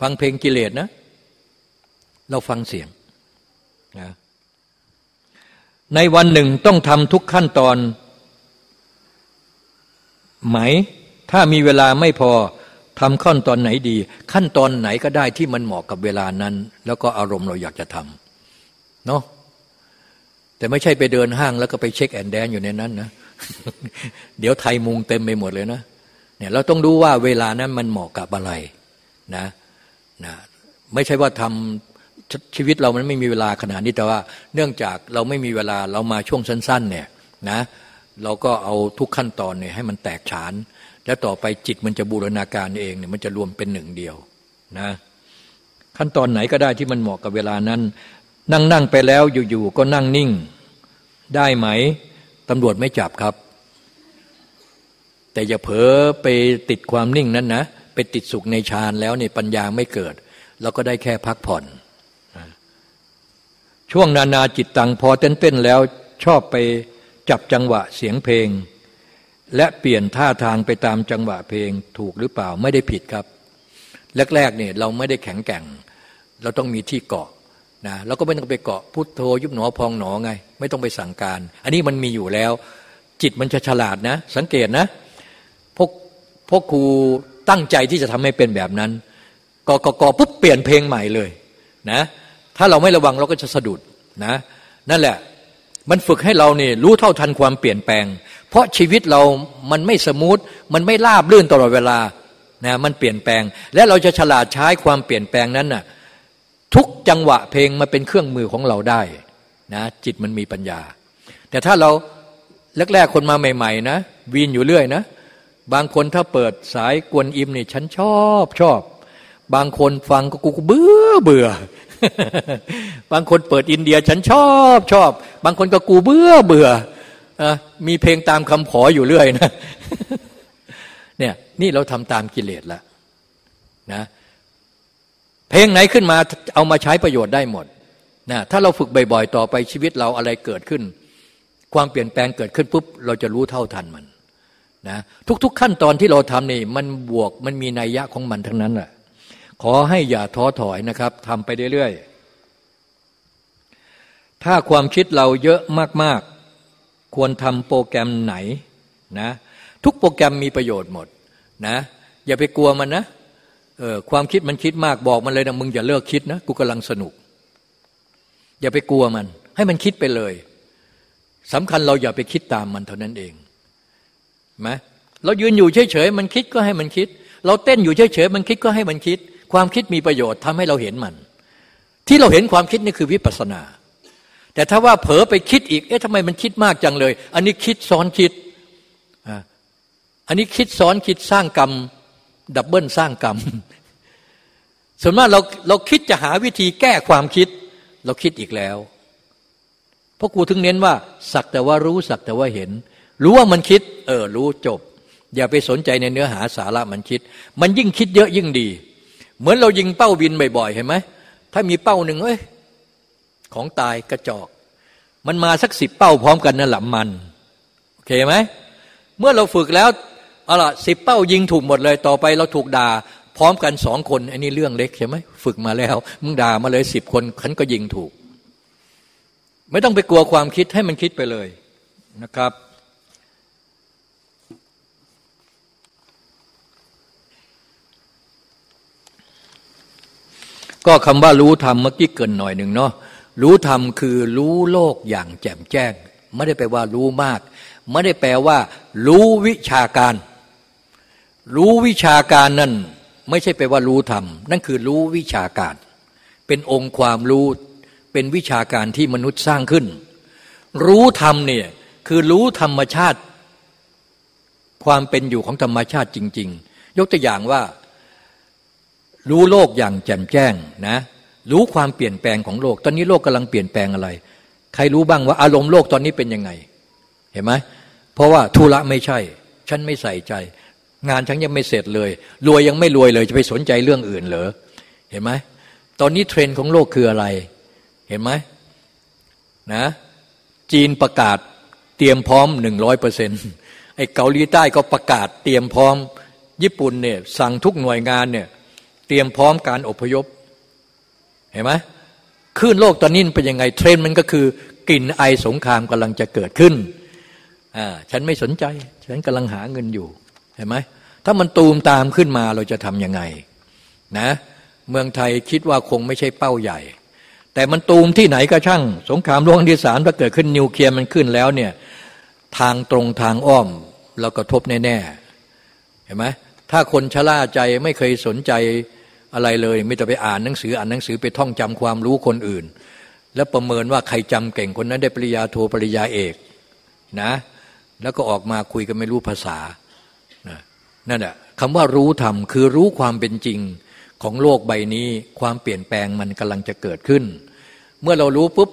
Speaker 2: ฟังเพลงกิเลสนะ เราฟังเสียงนะในวันหนึ่งต้องทำทุกขั้นตอน ไหม ถ้ามีเวลาไม่พอทำขั้นตอนไหนดี ขั้นตอนไหนก็ได้ที่มันเหมาะกับเวลานั้น แล้วก็อารมณ์เราอยากจะทำเนาะ แต่ไม่ใช่ไปเดินห้างแล้วก็ไปเช็คแอนแดนอยู่ในนั้นนะเดี๋ยวไทยมุงเต็มไปหมดเลยนะเนี่ยเราต้องดูว่าเวลานั้นมันเหมาะกับอะไรนะนะไม่ใช่ว่าทำชีวิตเรามันไม่มีเวลาขนาดนี้แต่ว่า เนื่องจากเราไม่มีเวลาเรามาช่วงสั้น ๆ เนี่ยนะเราก็เอาทุกขั้นตอนเนี่ยให้มันแตกฉาน แล้วต่อไปจิตมันจะบูรณาการเองเนี่ยมันจะรวมเป็นหนึ่งเดียวนะขั้นตอนไหนก็ได้ที่มันเหมาะกับเวลานั้น นั่งนั่งไปแล้วอยู่ๆก็นั่งนิ่ง ได้ไหมตำรวจไม่จับครับ แต่อย่าเผลอไปติดความนิ่งนั้นนะ ไปติดสุขในฌานแล้วเนี่ยปัญญาไม่เกิด เราก็ได้แค่พักผ่อน ช่วงนานาจิตตังพอเต้นๆแล้วชอบไปจับจังหวะเสียงเพลง และเปลี่ยนท่าทางไปตามจังหวะเพลงถูกหรือเปล่าไม่ได้ผิดครับ แรกๆเนี่ยเราไม่ได้แข็งแกร่ง เราต้องมีที่เกาะ นะแล้วก็ไม่ต้องไปเกาะพุทโธยุบหนอพองหนอไง ไม่ต้องไปสั่งการ อันนี้มันมีอยู่แล้ว จิตมันจะฉลาดนะ สังเกตนะพวกพวกครูตั้งใจที่จะทำให้เป็นแบบนั้นกกกปุ๊บเปลี่ยนเพลงใหม่เลยนะถ้าเราไม่ระวังเราก็จะสะดุดนะนั่นแหละมันฝึกให้เราเนี่ยรู้เท่าทันความเปลี่ยนแปลง เพราะชีวิตเรามันไม่สมูทมันไม่ราบรื่นตลอดเวลานะมันเปลี่ยนแปลง และเราจะฉลาดใช้ความเปลี่ยนแปลงนั้นนะ่ะ ทุกจังหวะเพลงมาเป็นเครื่องมือของเราได้นะจิตมันมีปัญญา แต่ถ้าเราแรกๆคนมาใหม่ ๆ นะวีนอยู่เรื่อยนะ บางคนถ้าเปิดสายกวนอิมนี่ฉันชอบชอบ บางคนฟังก็กูเบื่อเบื่อบางคนเปิดอินเดียฉันชอบชอบ บางคนก็กูเบื่อเบื่อมีเพลงตามคำขออยู่เรื่อยนะเนี่ยนี่เราทำตามกิเลสแล้วนะ เพลงไหนขึ้นมาเอามาใช้ประโยชน์ได้หมดนะถ้าเราฝึกบ่อยๆ ต่อไปชีวิตเราอะไรเกิดขึ้น ความเปลี่ยนแปลงเกิดขึ้นปุ๊บเราจะรู้เท่าทันมันนะทุกๆขั้นตอนที่เราทำนี่มันบวกมันมีนัยยะของมันทั้งนั้นแหละขอให้อย่าท้อถอยนะครับทำไปเรื่อยๆ ถ้าความคิดเราเยอะมากๆ ควรทำโปรแกรมไหนนะทุกโปรแกรมมีประโยชน์หมดนะอย่าไปกลัวมันนะ เออความคิดมันคิดมากบอกมันเลยนะมึงอย่าเลิกคิดนะกูกำลังสนุก อย่าไปกลัวมัน ให้มันคิดไปเลยสำคัญเราอย่าไปคิดตามมันเท่านั้นเองไหมเรายืนอยู่เฉยๆมันคิดก็ให้มันคิด เราเต้นอยู่เฉยๆมันคิดก็ให้มันคิด ความคิดมีประโยชน์ทำให้เราเห็นมัน ที่เราเห็นความคิดนี่คือวิปัสนา แต่ถ้าว่าเผลอไปคิดอีกเอ๊ะทำไมมันคิดมากจังเลย อันนี้คิดซ้อนคิดอันนี้คิดซ้อนคิดสร้างกรรม ดับเบิลสร้างกรรม ส่วนมากเราเราคิดจะหาวิธีแก้ความคิด เราคิดอีกแล้ว เพราะกูถึงเน้นว่า สักแต่ว่ารู้สักแต่ว่าเห็น รู้ว่ามันคิด เออ รู้จบ อย่าไปสนใจในเนื้อหาสาระมันคิด มันยิ่งคิดเยอะยิ่งดี เหมือนเรายิงเป้าบินบ่อยๆเห็นไหมถ้ามีเป้าหนึ่งเอ้ยของตายกระจอก มันมาสักสิบเป้าพร้อมกันนั่นแหละมันโอเคไหมเมื่อเราฝึกแล้ว เอาล่ะสิบเป้ายิงถูกหมดเลยต่อไปเราถูกด่า พร้อมกันสองคนอันนี้เรื่องเล็กใช่ไหมฝึกมาแล้ว มึงด่ามาเลยสิบคนขันก็ยิงถูก ไม่ต้องไปกลัวความคิดให้มันคิดไปเลยนะครับ ก็คำว่ารู้ธรรมเมื่อกี้เกินหน่อยหนึ่งเนาะรู้ธรรมคือรู้โลกอย่างแจ่มแจ้ง ไม่ได้ไปลว่ารู้มาก ไม่ได้แปลว่า รู้วิชาการ รู้วิชาการนั่นไม่ใช่แปว่ารู้ธรรม นั่นคือรู้วิชาการ เป็นองค์ความรู้เป็นวิชาการที่มนุษย์สร้างขึ้น รู้ธรรมเนี่ยคือรู้ธรรมชาติ ความเป็นอยู่ของธรรมชาติจริง ๆ ยกตัวอย่างว่ารู้โลกอย่างแจ่มแจ้งนะรู้ความเปลี่ยนแปลงของโลก ตอนนี้โลกกำลังเปลี่ยนแปลงอะไร ใครรู้บ้างว่าอารมณ์โลกตอนนี้เป็นยังไง เห็นไหมเพราะว่าธุระไม่ใช่ ฉันไม่ใส่ใจ งานฉันยังไม่เสร็จเลย รวยยังไม่รวยเลยจะไปสนใจเรื่องอื่นเหรอเห็นไหมตอนนี้เทรนด์ของโลกคืออะไร เห็นไหมนะจีนประกาศเตรียมพร้อมหนึ่งร้อยเปอร์เซ็นต์ไอ้เกาหลีใต้ก็ประกาศเตรียมพร้อม ญี่ปุ่นเนี่ยสั่งทุกหน่วยงานเนี่ยเตรียมพร้อมการอพยพ เห็นไหมคลื่นโลกตอนนี้เป็นยังไงเทรนด์มันก็คือกลิ่นไอสงครามกำลังจะเกิดขึ้นอ่าฉันไม่สนใจ ฉันกำลังหาเงินอยู่ เห็นไหม ถ้ามันตูมตามขึ้นมาเราจะทำยังไงนะเมืองไทยคิดว่าคงไม่ใช่เป้าใหญ่ แต่มันตูมที่ไหนก็ช่าง สงครามโลกที่สามถ้าเกิดขึ้นนิวเคลียร์มันขึ้นแล้วเนี่ยทางตรงทางอ้อมเราก็ทบแน่ๆเห็นไหมถ้าคนชะล่าใจไม่เคยสนใจอะไรเลยไม่ต้อไปอ่านหนังสืออ่านหนังสือไปท่องจำความรู้คนอื่น แล้วประเมินว่าใครจำเก่งคนนั้นได้ปริญญาโทรปริญญาเอกนะแล้วก็ออกมาคุยกันไม่รู้ภาษา นั่นแหละคำว่ารู้ธรรมคือรู้ความเป็นจริงของโลกใบนี้ความเปลี่ยนแปลงมันกำลังจะเกิดขึ้น เมื่อเรารู้ปุ๊บ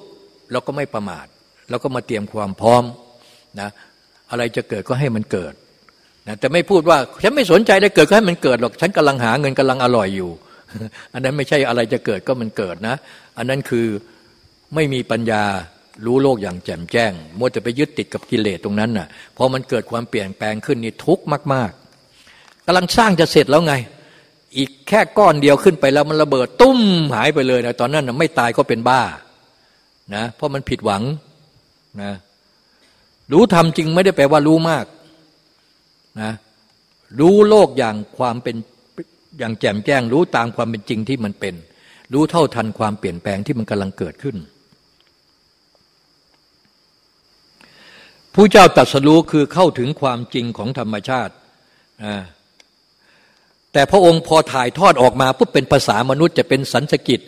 Speaker 2: เราก็ไม่ประมาทเราก็มาเตรียมความพร้อมนะอะไรจะเกิดก็ให้มันเกิดนะแต่ไม่พูดว่าฉันไม่สนใจได้เกิดก็ให้มันเกิดหรอกฉันกำลังหาเงินกำลังอร่อยอยู่ อันนั้นไม่ใช่อะไรจะเกิดก็มันเกิดนะ อันนั้นคือไม่มีปัญญารู้โลกอย่างแจ่มแจ้งมัวแต่ไปยึดติดกับกิเลสตรงนั้นน่ะพอมันเกิดความเปลี่ยนแปลงขึ้นนี่ทุกข์มากๆ กำลังสร้างจะเสร็จแล้วไง อีกแค่ก้อนเดียวขึ้นไปแล้วมันระเบิดตุ้มหายไปเลยนะตอนนั้นไม่ตายก็เป็นบ้านะเพราะมันผิดหวังนะรู้ทำจริงไม่ได้แปลว่ารู้มากนะรู้โลกอย่างความเป็นอย่างแจ่มแจ้ง รู้ตามความเป็นจริงที่มันเป็น รู้เท่าทันความเปลี่ยนแปลงที่มันกำลังเกิดขึ้นผู้เจ้าตรัสรู้คือเข้าถึงความจริงของธรรมชาติ แต่พระองค์พอถ่ายทอดออกมาปุ๊บเป็นภาษามนุษย์จะเป็นสันสกิต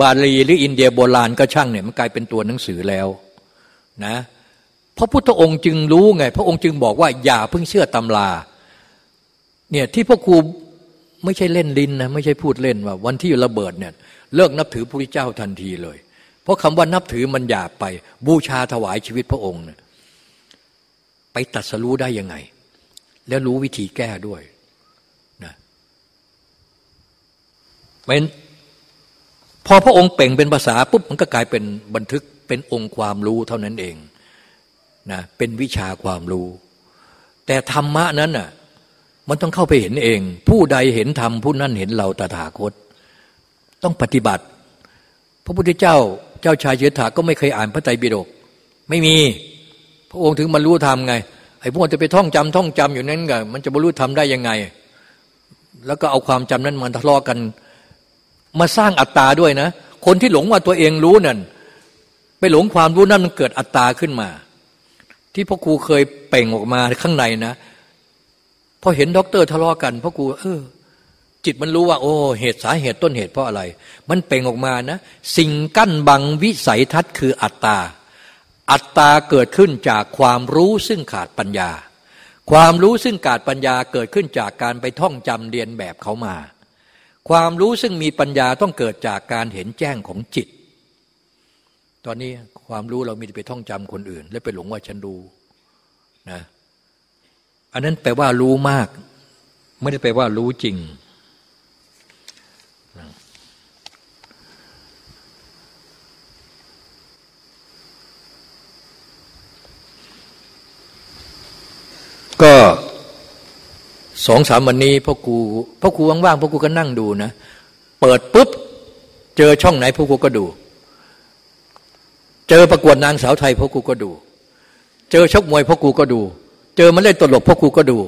Speaker 2: บาลีหรืออินเดียโบราณก็ช่างเนี่ยมันกลายเป็นตัวหนังสือแล้วนะพระพุทธองค์จึงรู้ไง พระองค์จึงบอกว่าอย่าเพิ่งเชื่อตำราเนี่ยที่พ่อครูไม่ใช่เล่นลิ้นนะไม่ใช่พูดเล่นว่า วันที่ระเบิดเนี่ยเลิกนับถือพระพุทธเจ้าทันทีเลย เพราะคำว่านับถือมันหยาบไป บูชาถวายชีวิตพระองค์เนี่ยไปตัดสรู้ได้ยังไง แล้วรู้วิธีแก้ด้วยนะ เป็นพอพระองค์เป่งเป็นภาษาปุ๊บมันก็กลายเป็นบันทึกเป็นองค์ความรู้เท่านั้นเองนะเป็นวิชาความรู้ แต่ธรรมะนั้นน่ะมันต้องเข้าไปเห็นเอง ผู้ใดเห็นธรรมผู้นั้นเห็นเราตถาคต ต้องปฏิบัติ พระพุทธเจ้าเจ้าชายเฉถาก็ไม่เคยอ่านพระไตรปิฎกไม่มี พระองค์ถึงบรรลุธรรมไงไอ้พวกจะไปท่องจำท่องจำอยู่นั้นไงมันจะบรรลุธรรมได้ยังไง แล้วก็เอาความจำนั้นมาทะเลาะกัน สร้างอัตตาด้วยนะ คนที่หลงว่าตัวเองรู้นั่นไปหลงความรู้นั่นมันเกิดอัตตาขึ้นมา ที่พ่อครูเคยเปล่งออกมาข้างในนะพอเห็นด็อกเตอร์ทะเลาะกันพ่อครูเออ จิตมันรู้ว่า โอ้เหตุสาเหตุต้นเหตุเพราะอะไร มันเปล่งออกมานะ สิ่งกั้นบังวิสัยทัศน์คืออัตตา อัตตาเกิดขึ้นจากความรู้ซึ่งขาดปัญญา ความรู้ซึ่งขาดปัญญาเกิดขึ้นจากการไปท่องจำเลียนแบบเขามา ความรู้ซึ่งมีปัญญาต้องเกิดจากการเห็นแจ้งของจิต ตอนนี้ความรู้เรามีไปท่องจำคนอื่น และไปหลงว่าฉันรู้นะอันนั้นแปลว่ารู้มาก ไม่ได้แปลว่ารู้จริง ก็ สองสามวันนี้พ่อครูพ่อครูว่างๆพ่อครูก็นั่งดูนะ เปิดปุ๊บ เจอช่องไหนพ่อครูก็ดู เจอประกวดนางสาวไทยพ่อครูก็ดู เจอชกมวยพ่อครูก็ดู เจอมาเล่นตลกพ่อครูก็ดู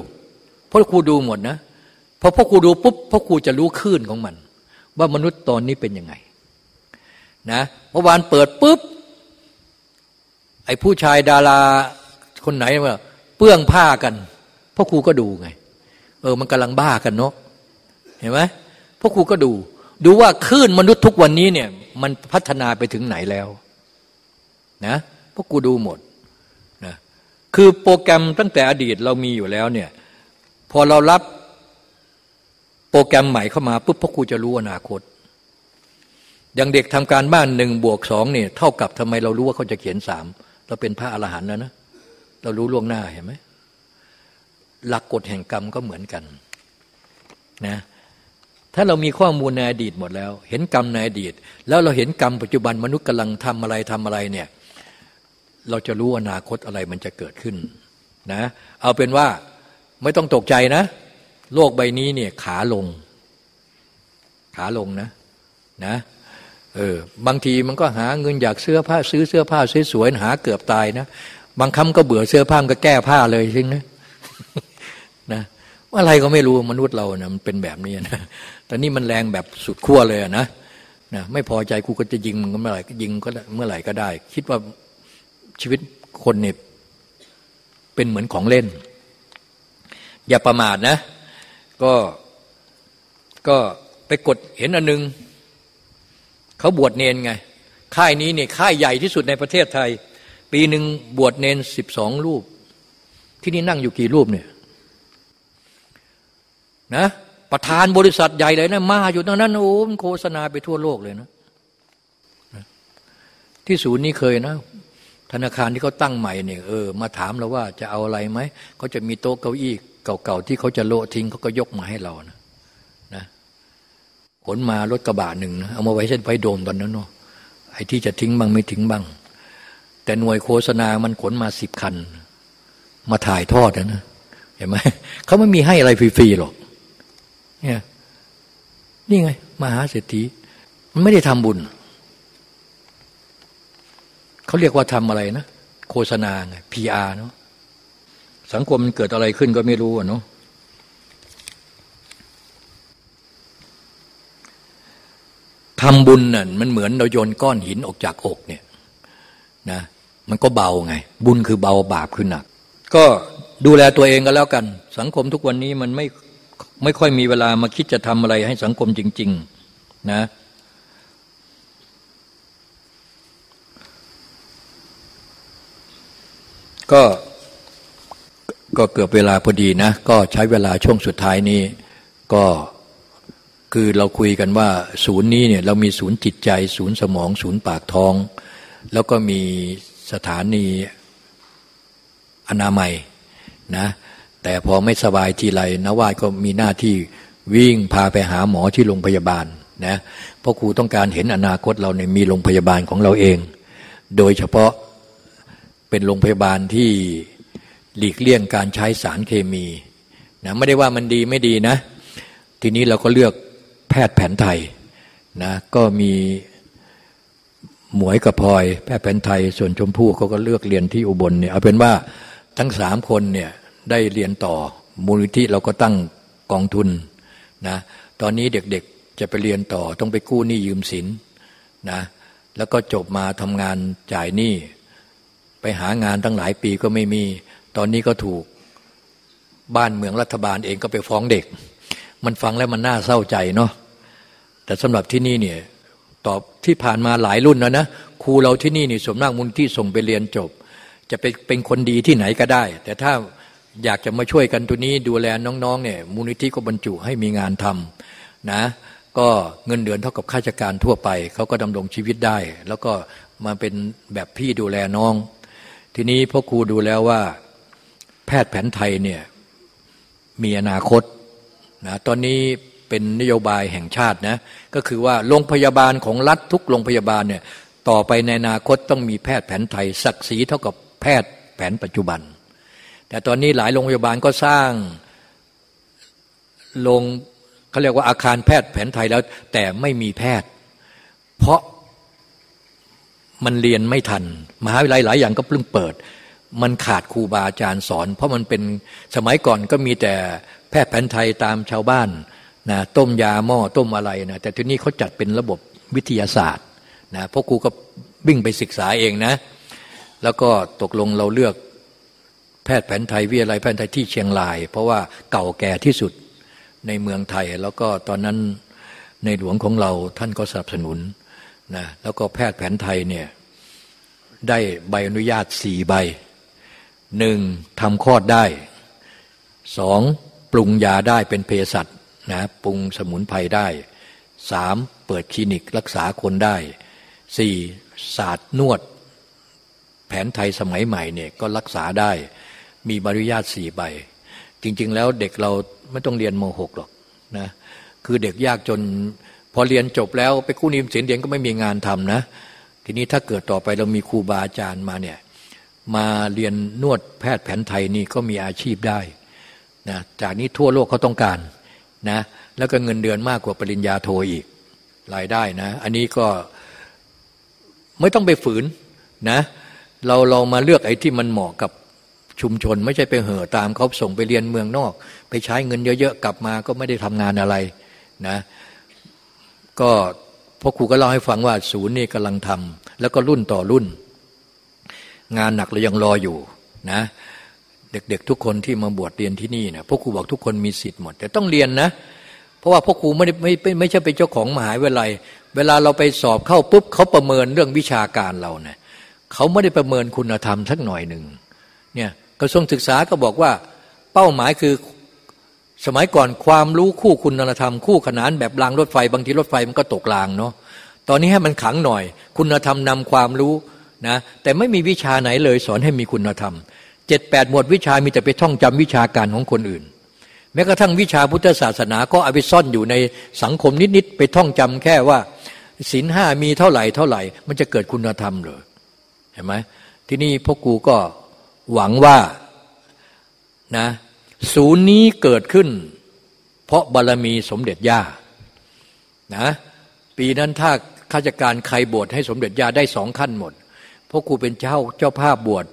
Speaker 2: พ่อครูดูหมดนะพอพ่อครูดูปุ๊บพ่อครูจะรู้คลื่นของมัน ว่ามนุษย์ตอนนี้เป็นยังไงนะเมื่อวานเปิดปุ๊บไอ้ผู้ชายดาราคนไหนว่าเปื้องผ้ากันพ่อครูก็ดูไง ออมันกำลังบ้ากันเนาะเห็นไหมพ่อครูก็ดู ดูว่าคลื่นมนุษย์ทุกวันนี้เนี่ย มันพัฒนาไปถึงไหนแล้วนะพวกกูดูหมดนะคือโปรแกรมตั้งแต่อดีตเรามีอยู่แล้วเนี่ย พอเรารับโปรแกรมใหม่เข้ามาปุ๊บพวกกูจะรู้อนาคต อย่างเด็กทำการบ้านหนึ่งบวกสองเนี่ยเท่ากับทำไมเรารู้ว่าเขาจะเขียนสามเราเป็นพระอรหันต์แล้วนะเรารู้ล่วงหน้าเห็นไหม หลักกฎแห่งกรรมก็เหมือนกันนะถ้าเรามีข้อมูลในอดีตหมดแล้ว เห็นกรรมในอดีต แล้วเราเห็นกรรมปัจจุบันมนุษย์กำลังทำอะไรทำอะไรเนี่ยเราจะรู้อนาคตอะไรมันจะเกิดขึ้นนะเอาเป็นว่าไม่ต้องตกใจนะ โลกใบนี้เนี่ยขาลง ขาลงนะนะเออบางทีมันก็หาเงินอยากเสื้อผ้าซื้อเสื้อผ้าสวยๆหาเกือบตายนะ บางคำก็เบื่อเสื้อผ้าก็แก้ผ้าเลยจริงนะ นะอะไรก็ไม่รู้มนุษย์เรานะมันเป็นแบบนี้นะแต่นี่มันแรงแบบสุดขั้วเลยนะนะไม่พอใจกูก็จะยิงมันเมื่อไหร่ก็ยิงก็เมื่อไหร่ก็ได้ คิดว่าชีวิตคนเนี่ยเป็นเหมือนของเล่น อย่าประมาทนะ ก็ก็ไปกดเห็นอันนึง เขาบวชเนนไง ค่ายนี้เนี่ยค่ายใหญ่ที่สุดในประเทศไทย ปีหนึ่งบวชเนนสิบสองรูป ที่นี่นั่งอยู่กี่รูปเนี่ย นะประธานบริษัทใหญ่เลยนะมาอยู่ตรงนั้นโอ้มโฆษณาไปทั่วโลกเลยนะที่ศูนย์นี้เคยนะ ธนาคารที่เขาตั้งใหม่เนี่ยเออมาถามเราว่าจะเอาอะไรไหมเขาจะมีโต๊ะเก้าอี้เก่าๆที่เขาจะโละทิ้งเขาก็ยกมาให้เรานะนะขนมารถกระบะหนึ่งนะเอามาไว้เส้นไฟโดมตอนนั้นเนาะไอ้ที่จะทิ้งบ้างไม่ทิ้งบ้าง แต่หน่วยโฆษณามันขนมาสิบคัน มาถ่ายทอดนะเห็นไหมเขาไม่มีให้อะไรฟรีๆหรอก เนี่ยนี่ไง มหาเศรษฐีมันไม่ได้ทำบุญ เขาเรียกว่าทำอะไรนะ โฆษณาไง PR เนาะสังคมมันเกิดอะไรขึ้นก็ไม่รู้อะเนาะทำบุญน่ะมันเหมือนเราโยนก้อนหินออกจากอกเนี่ยนะมันก็เบาไง บุญคือเบาบาปคือหนัก ก็ดูแลตัวเองก็แล้วกัน สังคมทุกวันนี้มันไม่ ไม่ค่อยมีเวลามาคิดจะทำอะไรให้สังคมจริง ๆ นะก็ก็เกือบเวลาพอดีนะ ก็ใช้เวลาช่วงสุดท้ายนี้ ก็คือเราคุยกันว่า ศูนย์นี้เนี่ยเรามีศูนย์จิตใจ ศูนย์สมอง ศูนย์ปากท้อง แล้วก็มีสถานีอนามัยนะ แต่พอไม่สบายทีไรนวาดก็มีหน้าที่วิ่งพาไปหาหมอที่โรงพยาบาลนะเพราะครูต้องการเห็นอนาคตเราเนี่ยมีโรงพยาบาลของเราเอง โดยเฉพาะเป็นโรงพยาบาลที่หลีกเลี่ยงการใช้สารเคมีนะไม่ได้ว่ามันดีไม่ดีนะ ทีนี้เราก็เลือกแพทย์แผนไทยนะก็มีหมวยกับพลอย แพทย์แผนไทยส่วนชมพู่เขาก็เลือกเรียนที่อุบลเนี่ยเอาเป็นว่าทั้งสามคนเนี่ย ได้เรียนต่อ มูลนิธิเราก็ตั้งกองทุนนะตอนนี้เด็กๆจะไปเรียนต่อต้องไปกู้หนี้ยืมสินนะแล้วก็จบมาทำงานจ่ายหนี้ไปหางานตั้งหลายปีก็ไม่มี ตอนนี้ก็ถูกบ้านเมืองรัฐบาลเองก็ไปฟ้องเด็ก มันฟังแล้วมันน่าเศร้าใจเนาะแต่สำหรับที่นี่เนี่ยตอบที่ผ่านมาหลายรุ่นแล้วนะครูเราที่นี่นี่สมนักมูลที่ส่งไปเรียนจบ จะเป็นเป็นคนดีที่ไหนก็ได้ แต่ถ้า อยากจะมาช่วยกันตัวนี้ดูแลน้องๆเนี่ยมูลนิธิก็บรรจุให้มีงานทำนะก็เงินเดือนเท่ากับข้าราชการทั่วไป เขาก็ดำรงชีวิตได้ แล้วก็มาเป็นแบบพี่ดูแลน้อง ทีนี้พ่อครูดูแล้วว่า แพทย์แผนไทยเนี่ยมีอนาคตนะตอนนี้เป็นนโยบายแห่งชาตินะก็คือว่าโรงพยาบาลของรัฐทุกโรงพยาบาลเนี่ยต่อไปในอนาคตต้องมีแพทย์แผนไทยศักดิ์ศรีเท่ากับแพทย์แผนปัจจุบัน แต่ตอนนี้หลายโรงพยาบาลก็สร้างโรงเขาเรียกว่าอาคารแพทย์แผนไทยแล้ว แต่ไม่มีแพทย์ เพราะมันเรียนไม่ทัน มหาวิทยาลัยหลายอย่างก็เพิ่งเปิด มันขาดครูบาอาจารย์สอน เพราะมันเป็นสมัยก่อนก็มีแต่แพทย์แผนไทยตามชาวบ้านนะต้มยาหม้อต้มอะไรนะแต่ทีนี้เขาจัดเป็นระบบวิทยาศาสตร์นะพราะครูก็วิ่งไปศึกษาเองนะ แล้วก็ตกลงเราเลือก แพทย์แผนไทยวิทยาลัยแพทย์ไทยที่เชียงราย เพราะว่าเก่าแก่ที่สุดในเมืองไทย แล้วก็ตอนนั้นในหลวงของเราท่านก็สนับสนุนนะแล้วก็แพทย์แผนไทยเนี่ยได้ใบอนุญาตสี่ใบหนึ่งทำคลอดได้สองปรุงยาได้เป็นเภสัชนะปรุงสมุนไพรได้สามเปิดคลินิกรักษาคนได้สี่ศาสตร์นวด แผนไทยสมัยใหม่เนี่ยก็รักษาได้ มีบริญาตสี่ใบ จริง ๆ แล้วเด็กเราไม่ต้องเรียนมหกหรอกนะคือเด็กยากจน พอเรียนจบแล้วไปกู้นิมสินเดียนก็ไม่มีงานทำนะ ทีนี้ถ้าเกิดต่อไปเรามีครูบาอาจารย์มาเนี่ยมาเรียนนวดแพทย์แผนไทยนี่ก็มีอาชีพได้นะจากนี้ทั่วโลกเขาต้องการนะแล้วก็เงินเดือนมากกว่าปริญญาโทอีกรายได้นะ อันนี้ก็ไม่ต้องไปฝืนนะเราเรามาเลือกไอ้ที่มันเหมาะกับ ชุมชน ไม่ใช่ไปเห่อตามเขาส่งไปเรียนเมืองนอก ไปใช้เงินเยอะๆ กลับมาก็ไม่ได้ทำงานอะไรนะก็พ่อครูก็เล่าให้ฟังว่าศูนย์นี่กำลังทำแล้วก็รุ่นต่อรุ่น งานหนักเรายังรออยู่นะเด็กๆทุกคนที่มาบวชเรียนที่นี่นะพ่อครูบอกทุกคนมีสิทธิ์หมด แต่ต้องเรียนนะเพราะว่าพ่อครูไม่ได้ไม่ไม่ไม่ใช่เป็นเจ้าของมหาวิทยาลัย เวลาเราไปสอบเข้าปุ๊บเขาประเมินเรื่องวิชาการเราเนะี่ยเขาไม่ได้ประเมินคุณธรรมสักหน่อยหนึ่งเนี่ย กระทรวงศึกษาก็บอกว่าเป้าหมายคือสมัยก่อนความรู้คู่คุณธรรม คู่ขนานแบบรางรถไฟ บางทีรถไฟมันก็ตกรางเนาะตอนนี้ให้มันขังหน่อย คุณธรรมนำความรู้นะแต่ไม่มีวิชาไหนเลยสอนให้มีคุณธรรมเจ็ดแปดหมวดวิชามีแต่ไปท่องจำวิชาการของคนอื่น แม้กระทั่งวิชาพุทธศาสนาก็เอาไปซ่อนอยู่ในสังคมนิด ๆ ไปท่องจำแค่ว่าศีลห้ามีเท่าไหร่เท่าไหร่ มันจะเกิดคุณธรรมหรือเห็นไหมที่นี่พวกกูก็ หวังว่านะศูนย์นี้เกิดขึ้น เพราะบารรมีสมเด็จย่านะปีนั้นถ้าข้าราชการใครบวชให้สมเด็จย่าได้สองขั้นหมด เพราะครูเป็นเจ้าเจ้าภาพบวช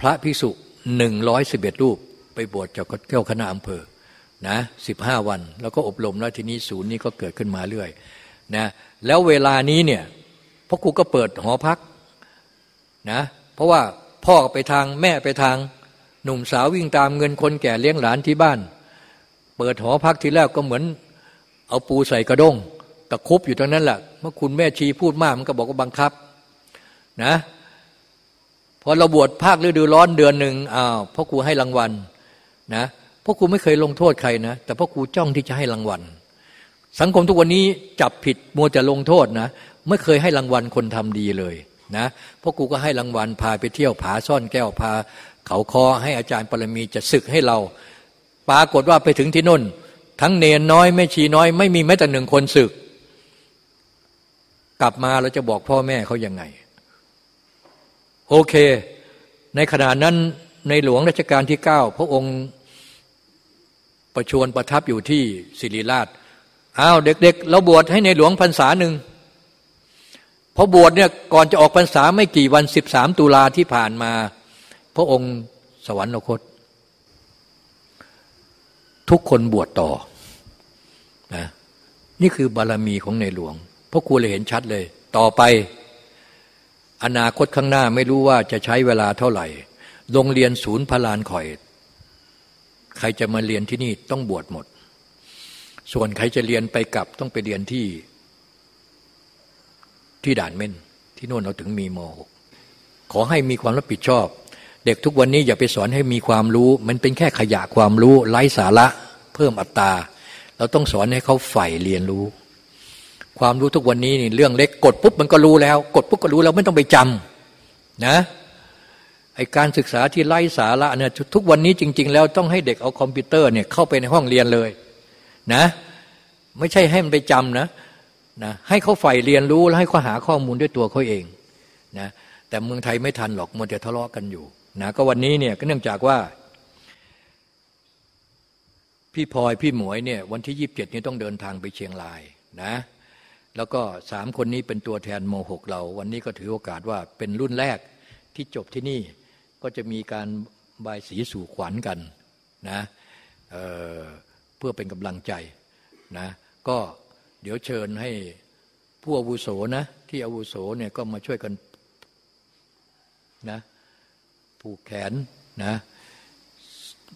Speaker 2: พระภิกษุหนึ่งร้อยสิบเอ็ดรูป ไปบวชเจ้าเจ้าคณะอำเภอนะสิบห้าวัน แล้วก็อบรมแล้วทีนี้ศูนย์นี้ก็เกิดขึ้นมาเรื่อยนะแล้วเวลานี้เนี่ยพ่อครูก็เปิดหอพักนะเพราะว่า พ่อไปทางแม่ไปทาง หนุ่มสาววิ่งตามเงินคนแก่เลี้ยงหลานที่บ้าน เปิดหอพักทีแรกก็เหมือน เอาปูใส่กระด้งตะคุบอยู่ตรงนั้นแหละเมื่อคุณแม่ชีพูดมากมันก็บอกว่าบังคับนะพอเราบวชภาคฤดูร้อนเดือนหนึ่งอ้าวพ่อครูให้รางวัลนะพ่อครูไม่เคยลงโทษใครนะ แต่พ่อครูจ้องที่จะให้รางวัล สังคมทุกวันนี้จับผิดมัวจะลงโทษนะ ไม่เคยให้รางวัลคนทำดีเลย นะพ่อครูก็ให้รางวัลพาไปเที่ยวผาซ่อนแก้วพา เขาคอให้อาจารย์ปรมีจะศึกให้เรา ปรากฏว่าไปถึงที่น่น ทั้งเนนน้อยไม่ชีน้อย ไม่มีแม้แต่หนึ่งคนศึก กลับมาเราจะบอกพ่อแม่เขายังไง โอเค ในขณะนั้นในหลวงรัชกาลที่เก้าพระองค์ประชวรประทับอยู่ที่ศิริราชอ้าวเด็ก ๆ เราบวชให้ในหลวงพรรษาหนึ่ง พอบวชเนี่ยก่อนจะออกพรรษาไม่กี่วันสิบสามตุลาที่ผ่านมา พระองค์สวรรคต ทุกคนบวชต่อนะนี่คือบารมีของในหลวงพระครูเลยเห็นชัดเลย ต่อไป อนาคตข้างหน้าไม่รู้ว่าจะใช้เวลาเท่าไหร่โรงเรียนศูนย์พลานคอย ใครจะมาเรียนที่นี่ต้องบวชหมด ส่วนใครจะเรียนไปกลับต้องไปเรียนที่ ที่ด่านเม่นที่โน่นเราถึงมีมหกขอให้มีความรับผิดชอบ เด็กทุกวันนี้อย่าไปสอนให้มีความรู้ มันเป็นแค่ขยะความรู้ไร้สาระ เพิ่มอัตรา เราต้องสอนให้เขาใฝ่เรียนรู้ ความรู้ทุกวันนี้นี่เรื่องเล็กกดปุ๊บมันก็รู้แล้ว กดปุ๊บก็รู้แล้วไม่ต้องไปจำนะไอการศึกษาที่ไร้สาระเนี่ยทุกวันนี้จริง ๆ แล้วต้องให้เด็กเอาคอมพิวเตอร์เนี่ยเข้าไปในห้องเรียนเลย นะ ไม่ใช่ให้มันไปจำนะ นะให้เขาใฝ่เรียนรู้แล้วให้เขาหาข้อมูลด้วยตัวเขาเองนะแต่เมืองไทยไม่ทันหรอกมันจะทะเลาะกันอยู่นะก็วันนี้เนี่ยก็เนื่องจากว่า พี่พลอยพี่หมวยเนี่ยวันที่ยีิบเจ็ดนี้ต้องเดินทางไปเชียงรายนะแล้วก็สามคนนี้เป็นตัวแทนโมหกเรา วันนี้ก็ถือโอกาสว่าเป็นรุ่นแรกที่จบที่นี่ก็จะมีการบายสีสู่ขวัญกันนะเเพื่อเป็นกำลังใจนะก็ เดี๋ยวเชิญให้ผู้อาวุโสนะ ที่อาวุโสเนี่ยก็มาช่วยกันนะผูกแขนนะ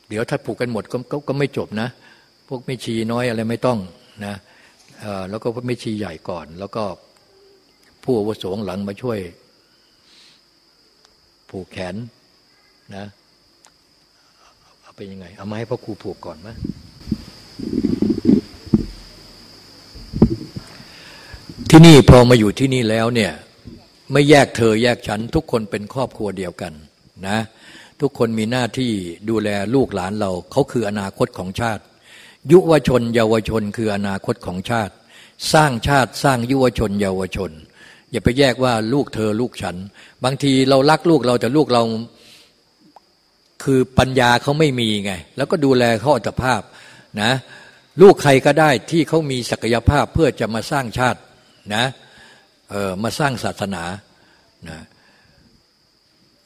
Speaker 2: เดี๋ยวถ้าผูกกันหมดก็ก็ไม่จบนะ พวกไม่ชีน้อยอะไรไม่ต้องนะแล้วก็พระแม่ชีใหญ่ก่อน แล้วก็ผู้อาวุโสหลังมาช่วย ผูกแขนนะ เอาเป็นยังไง เอามาให้พ่อครูผูกก่อนไหม ที่นี่พอมาอยู่ที่นี่แล้วเนี่ยไม่แยกเธอแยกฉัน ทุกคนเป็นครอบครัวเดียวกันนะทุกคนมีหน้าที่ดูแลลูกหลานเราเขาคืออนาคตของชาติ ยุวชน เยาวชนคืออนาคตของชาติ สร้างชาติสร้างยุวชน เยาวชน อย่าไปแยกว่าลูกเธอลูกฉัน บางทีเรารักลูกเราแต่ลูกเราคือปัญญาเขาไม่มีไง แล้วก็ดูแลเขาอัตภาพนะลูกใครก็ได้ที่เขามีศักยภาพเพื่อจะมาสร้างชาติ นะเออมาสร้างศาสนานะ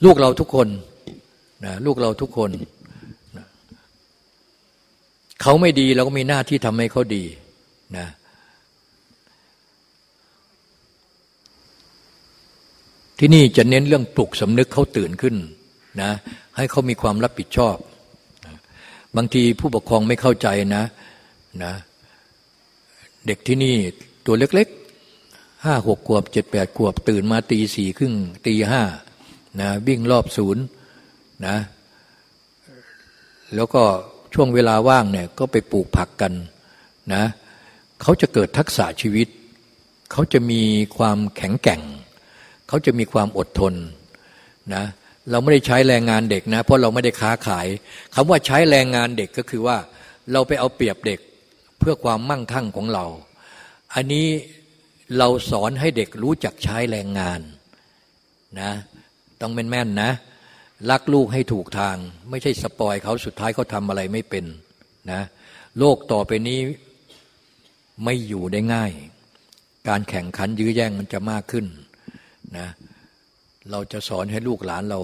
Speaker 2: ลูกเราทุกคนนะลูกเราทุกคนนะเขาไม่ดีเราก็มีหน้าที่ทำให้เขาดีนะที่นี่จะเน้นเรื่องปลุกสำนึกเขาตื่นขึ้นนะให้เขามีความรับผิดชอบนะบางทีผู้ปกครองไม่เข้าใจนะนะ เด็กที่นี่ตัวเล็ก ห้าหกขวบเจ็ดแปดขวบตื่นมาตีสี่ครึ่งตีห้านะวิ่งรอบศูนย์นะแล้วก็ช่วงเวลาว่างเนี่ยก็ไปปลูกผักกันนะเขาจะเกิดทักษะชีวิต เขาจะมีความแข็งแกร่ง เขาจะมีความอดทนนะเราไม่ได้ใช้แรงงานเด็กนะ เพราะเราไม่ได้ค้าขายคำว่าใช้แรงงานเด็กก็คือว่า เราไปเอาเปรียบเด็กเพื่อความมั่งคั่งของเรา อันนี้ เราสอนให้เด็กรู้จักใช้แรงงานนะต้องแม่นๆนะ รักลูกให้ถูกทาง ไม่ใช่สปอยเขาสุดท้ายเขาทำอะไรไม่เป็นนะโลกต่อไปนี้ไม่อยู่ได้ง่าย การแข่งขันยื้อแย่งมันจะมากขึ้นนะเราจะสอนให้ลูกหลานเรา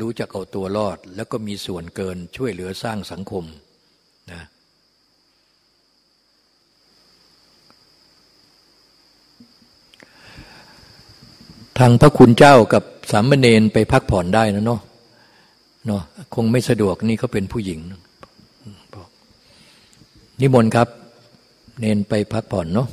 Speaker 2: รู้จักเอาตัวรอด แล้วก็มีส่วนเกินช่วยเหลือสร้างสังคมนะ ทางพระคุณเจ้ากับสามเณรไปพักผ่อนได้นะเนาะเนาะคงไม่สะดวกนี่เขาเป็นผู้หญิงนิมนต์ครับ เนนไปพักผ่อนเนาะ